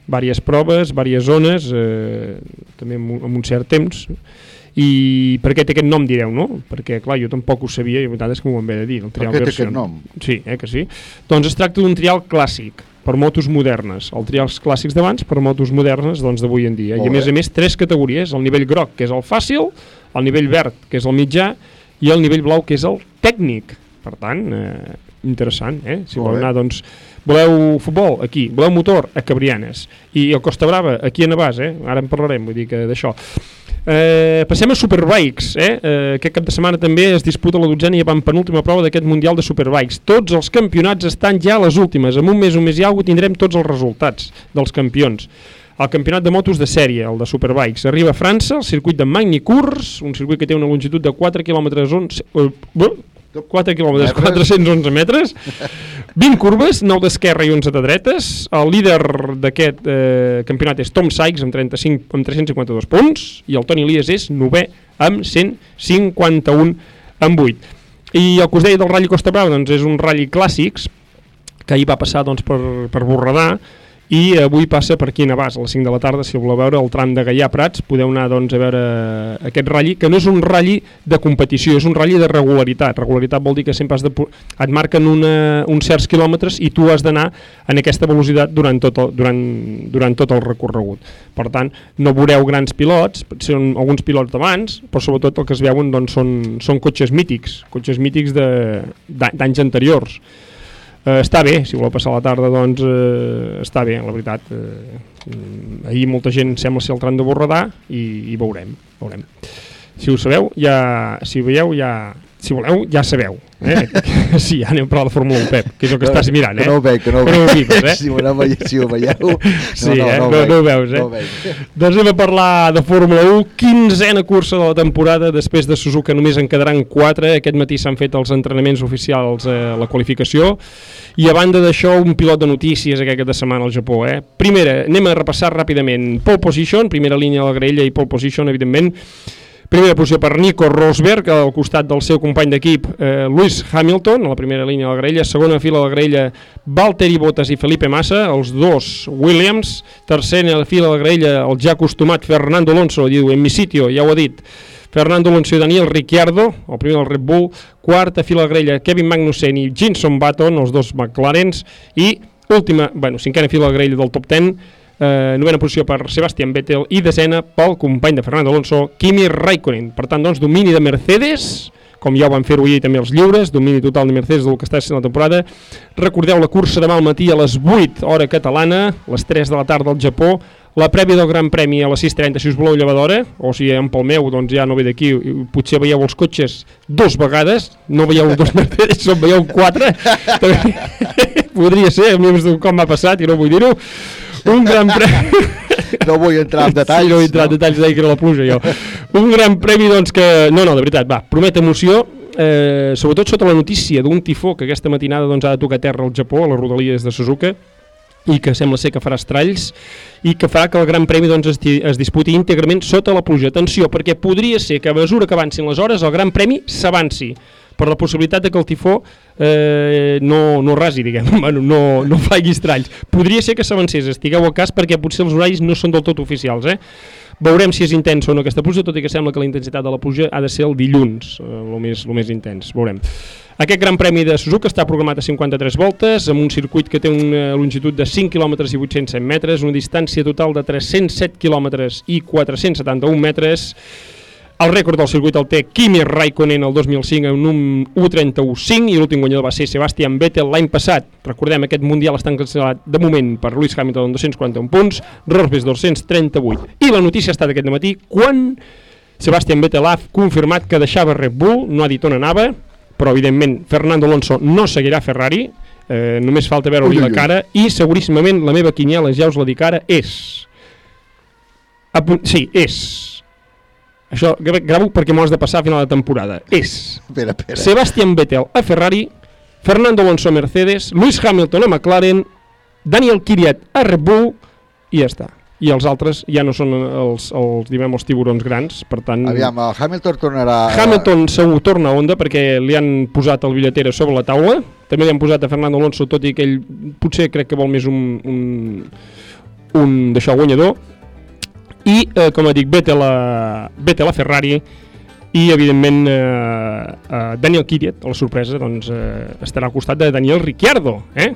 Vàries proves, vàries zones, eh, també amb un cert temps, i per què té aquest nom, direu, no? Perquè, clar, jo tampoc ho sabia i la veritat és que m'ho van haver de dir. El trial què té aquest nom? Sí, eh, que sí. Doncs es tracta d'un trial clàssic per motos modernes. El trials clàssics d'abans per motos modernes doncs d'avui en dia. Molt I a més a més tres categories, el nivell groc, que és el fàcil, el nivell verd, que és el mitjà, i el nivell blau, que és el tècnic. Per tant, eh, interessant, eh? Si Molt bé. anar, doncs, voleu futbol, aquí, voleu motor, a Cabrianes, i el Costa Brava, aquí a Navàs, eh? Ara en parlarem, vull dir que d'això. Eh, passem a Superbikes. Eh? Eh, aquest cap de setmana també es disputa la dotzena i van penúltima prova d'aquest Mundial de Superbikes. Tots els campionats estan ja a les últimes. En un mes, un mes i alguna tindrem tots els resultats dels campions. El campionat de motos de sèrie, el de Superbikes, arriba a França, el circuit de Magny-Cours, un circuit que té una longitud de 4 km 11, eh, buh, 4 km Metres. 411 metres, 20 curves, 9 d'esquerra i 11 de dretes. El líder d'aquest eh, campionat és Tom Sykes amb, 35, amb 352 punts i el Toni Elias és novè amb 151 amb 8. I el que us deia del Rally Costa Brava doncs és un Rally clàssics que ahir va passar doncs, per, per Borredà i avui passa per aquí a Navàs a les 5 de la tarda, si voleu veure el tram de Gaià Prats, podeu anar doncs, a veure aquest ratll, que no és un ratll de competició, és un ratll de regularitat. Regularitat vol dir que sempre has de, et marquen una, uns certs quilòmetres i tu has d'anar en aquesta velocitat durant tot, el, durant, durant tot el recorregut. Per tant, no veureu grans pilots són alguns pilots d'abans però sobretot el que es veuen doncs, són, són cotxes mítics cotxes mítics d'anys anteriors Eh, està bé, si voleu passar la tarda doncs eh, està bé, la veritat. Eh, ahir molta gent sembla ser el tram de Borredà i, i veurem, veurem. Si ho sabeu, ja, si ho veieu ja, si voleu, ja sabeu eh? sí, anem a parlar de Fórmula 1 Pep, que és el que No, estàs mirant eh? que no ho veig, que no ho ho veig. eh? Si ho aneu si ho veieu, no, sí, no, eh? no no, veig, no ho veus, eh? no ho veig. Doncs anem a parlar de Fórmula 1, quinzena cursa de la temporada, després de Suzuka només en quedaran 4, aquest matí s'han fet els entrenaments oficials, eh, la qualificació, i a banda d'això un pilot de notícies aquest cap de setmana al Japó. Eh? Primera, anem a repassar ràpidament pole position, primera línia de la graella i pole position, evidentment, Primera posició per Nico Rosberg, al costat del seu company d'equip eh, Lewis Hamilton, a la primera línia de la graella. Segona fila de la graella, Valtteri Bottas i Felipe Massa, els dos Williams. Tercera fila de la graella, el ja acostumat Fernando Alonso, diu, en mi sitio, ja ho ha dit. Fernando Alonso i Daniel Ricciardo, el primer del Red Bull. Quarta fila de la graella, Kevin Magnussen i Jenson Button, els dos McLarens. I última, bueno, cinquena fila de la graella del top 10, eh, novena posició per Sebastian Vettel i desena pel company de Fernando Alonso, Kimi Raikkonen. Per tant, doncs, domini de Mercedes, com ja ho van fer ahir també els lliures, domini total de Mercedes del que està sent la temporada. Recordeu la cursa demà al matí a les 8, hora catalana, les 3 de la tarda al Japó, la prèvia del Gran Premi a les 6.30 si us voleu llevadora, o si en pel meu doncs ja no ve d'aquí, potser veieu els cotxes dos vegades, no veieu dos Mercedes, en veieu quatre, podria ser, a mi com m'ha passat i no vull dir-ho, un gran premi... No vull entrar en detalls. Sí, no vull entrar en detalls, deia que era la pluja jo. Un gran premi, doncs, que... No, no, de veritat, va, promet emoció. eh, sobretot sota la notícia d'un tifó que aquesta matinada doncs, ha de tocar terra al Japó, a les rodalies de Suzuka, i que sembla ser que farà estralls i que farà que el Gran Premi doncs, es, es disputi íntegrament sota la pluja. Atenció, perquè podria ser que a mesura que avancin les hores el Gran Premi s'avanci per la possibilitat de que el tifó eh, no, no rasi, diguem, bueno, no, no faci estralls. Podria ser que s'avancés, estigueu al cas, perquè potser els horaris no són del tot oficials, eh? Veurem si és intensa o no aquesta pluja, tot i que sembla que la intensitat de la pluja ha de ser el dilluns, eh, més, més intens, veurem. Aquest Gran Premi de Suzuka està programat a 53 voltes, amb un circuit que té una longitud de 5 km i 807 metres, una distància total de 307 km i 471 metres. El rècord del circuit el té Kimi Raikkonen el 2005 en un 1.31.5 i l'últim guanyador va ser Sebastian Vettel l'any passat. Recordem, aquest Mundial està cancel·lat de moment per Lewis Hamilton amb 241 punts, Rosberg 238. I la notícia ha estat aquest matí quan Sebastian Vettel ha confirmat que deixava Red Bull, no ha dit on anava, però evidentment Fernando Alonso no seguirà Ferrari, eh, només falta veure-li la cara, i seguríssimament la meva quiniela, ja us la dic ara, és... A punt, sí, és... Això gra- gravo perquè m'ho has de passar a final de temporada. És Espera, espera. Sebastian Vettel a Ferrari, Fernando Alonso a Mercedes, Lewis Hamilton a McLaren, Daniel Kvyat a Red Bull i ja està. I els altres ja no són els, els, diguem, els tiburons grans, per tant... Aviam, el Hamilton tornarà... Hamilton segur torna a Honda perquè li han posat el billetera sobre la taula, també li han posat a Fernando Alonso, tot i que ell potser crec que vol més un, un, un d'això guanyador, i eh, com dic, Vettel a, Vettel a Ferrari i evidentment eh, eh, Daniel Kvyat, a la sorpresa, doncs, eh, estarà al costat de Daniel Ricciardo. Eh?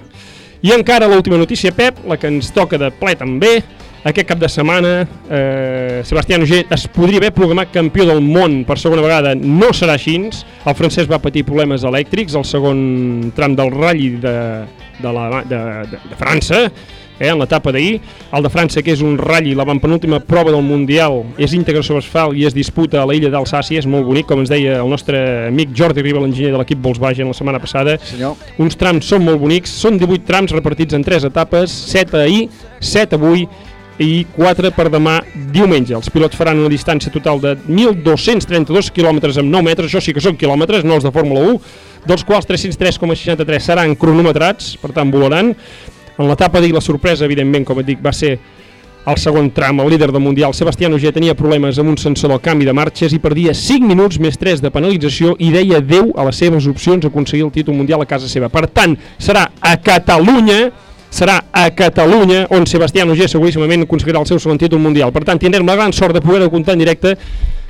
I encara l'última notícia, Pep, la que ens toca de ple també, aquest cap de setmana eh, Sebastián Ogier es podria haver programat campió del món per segona vegada, no serà així, el francès va patir problemes elèctrics al segon tram del ratll de, de, la, de, de, de França, eh, en l'etapa d'ahir. El de França, que és un ratll, la penúltima prova del Mundial, és íntegre sobre asfalt i es disputa a la illa d'Alsàcia, és molt bonic, com ens deia el nostre amic Jordi Riba, l'enginyer de l'equip Volkswagen la setmana passada. Senyor. Uns trams són molt bonics, són 18 trams repartits en 3 etapes, 7 ahir, 7 avui i 4 per demà diumenge. Els pilots faran una distància total de 1.232 quilòmetres amb 9 metres, això sí que són quilòmetres, no els de Fórmula 1, dels quals 303,63 seran cronometrats, per tant volaran. En l'etapa d'ahir la sorpresa, evidentment, com et dic, va ser el segon tram, el líder del Mundial, Sebastián Ogier, tenia problemes amb un sensor del canvi de marxes i perdia 5 minuts més 3 de penalització i deia adeu a les seves opcions aconseguir el títol mundial a casa seva. Per tant, serà a Catalunya serà a Catalunya on Sebastián Ogier seguríssimament aconseguirà el seu segon títol mundial. Per tant, tindrem la gran sort de poder comptar en directe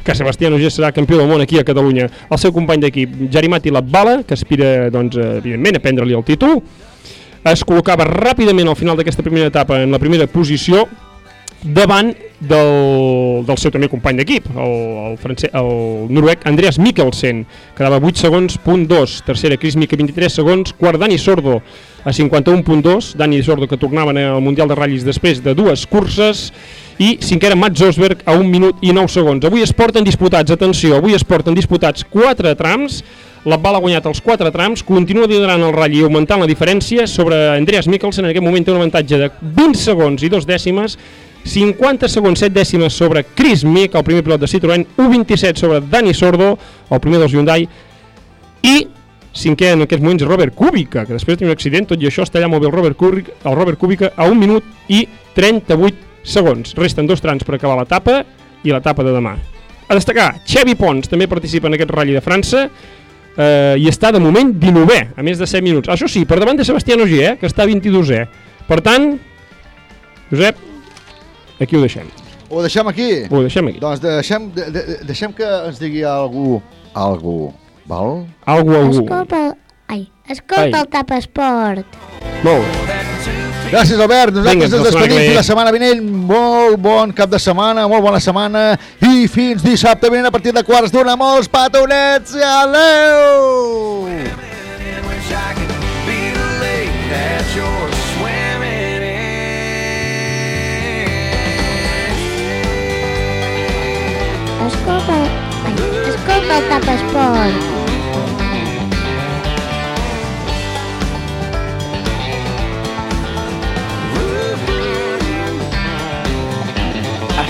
que Sebastián Ogier serà campió del món aquí a Catalunya. El seu company d'equip, Jarimati Labbala, que aspira, doncs, evidentment, a prendre-li el títol, es col·locava ràpidament al final d'aquesta primera etapa en la primera posició davant del, del seu també company d'equip, el, el, france, el noruec Andreas Mikkelsen, quedava 8 segons, punt 2, tercera Chris Mika 23 segons, quart Dani Sordo a 51.2, Dani Sordo que tornaven al Mundial de Ratllis després de dues curses, i cinquena Mats Osberg a 1 minut i 9 segons. Avui es porten disputats, atenció, avui es porten disputats 4 trams, la Bala ha guanyat els 4 trams, continua liderant el ratll i augmentant la diferència sobre Andreas Mikkelsen, en aquest moment té un avantatge de 20 segons i 2 dècimes, 50 segons 7 dècimes sobre Chris Mick, el primer pilot de Citroën, 1.27 sobre Dani Sordo, el primer dels Hyundai, i cinquè en aquests moments Robert Kubica, que després de tenir un accident, tot i això està allà molt bé el Robert, Kubica, el Robert Kubica a 1 minut i 38 segons. Resten dos trams per acabar l'etapa i l'etapa de demà. A destacar, Xevi Pons també participa en aquest ratll de França eh, i està de moment 19è, a més de 7 minuts. Això sí, per davant de Sebastián Ogier, eh, que està 22è. Per tant, Josep, aquí ho deixem. Ho deixem aquí? Ho deixem aquí. Doncs deixem, de, de, deixem que ens digui algú, algú, val? Algú, algú. Escolta, ai, escolta Ai. el tap esport. Molt bé. Gràcies, Albert. Nosaltres Vinga, ens fins la setmana despedim la setmana vinent. Molt bon cap de setmana, molt bona setmana. I fins dissabte vinent a partir de quarts d'una. Molts petonets i adeu! Wish I could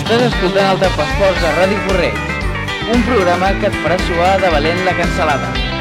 Estàs escoltant el Tapasports a Ràdio Correig, un programa que et farà suar de valent la cancel·lada.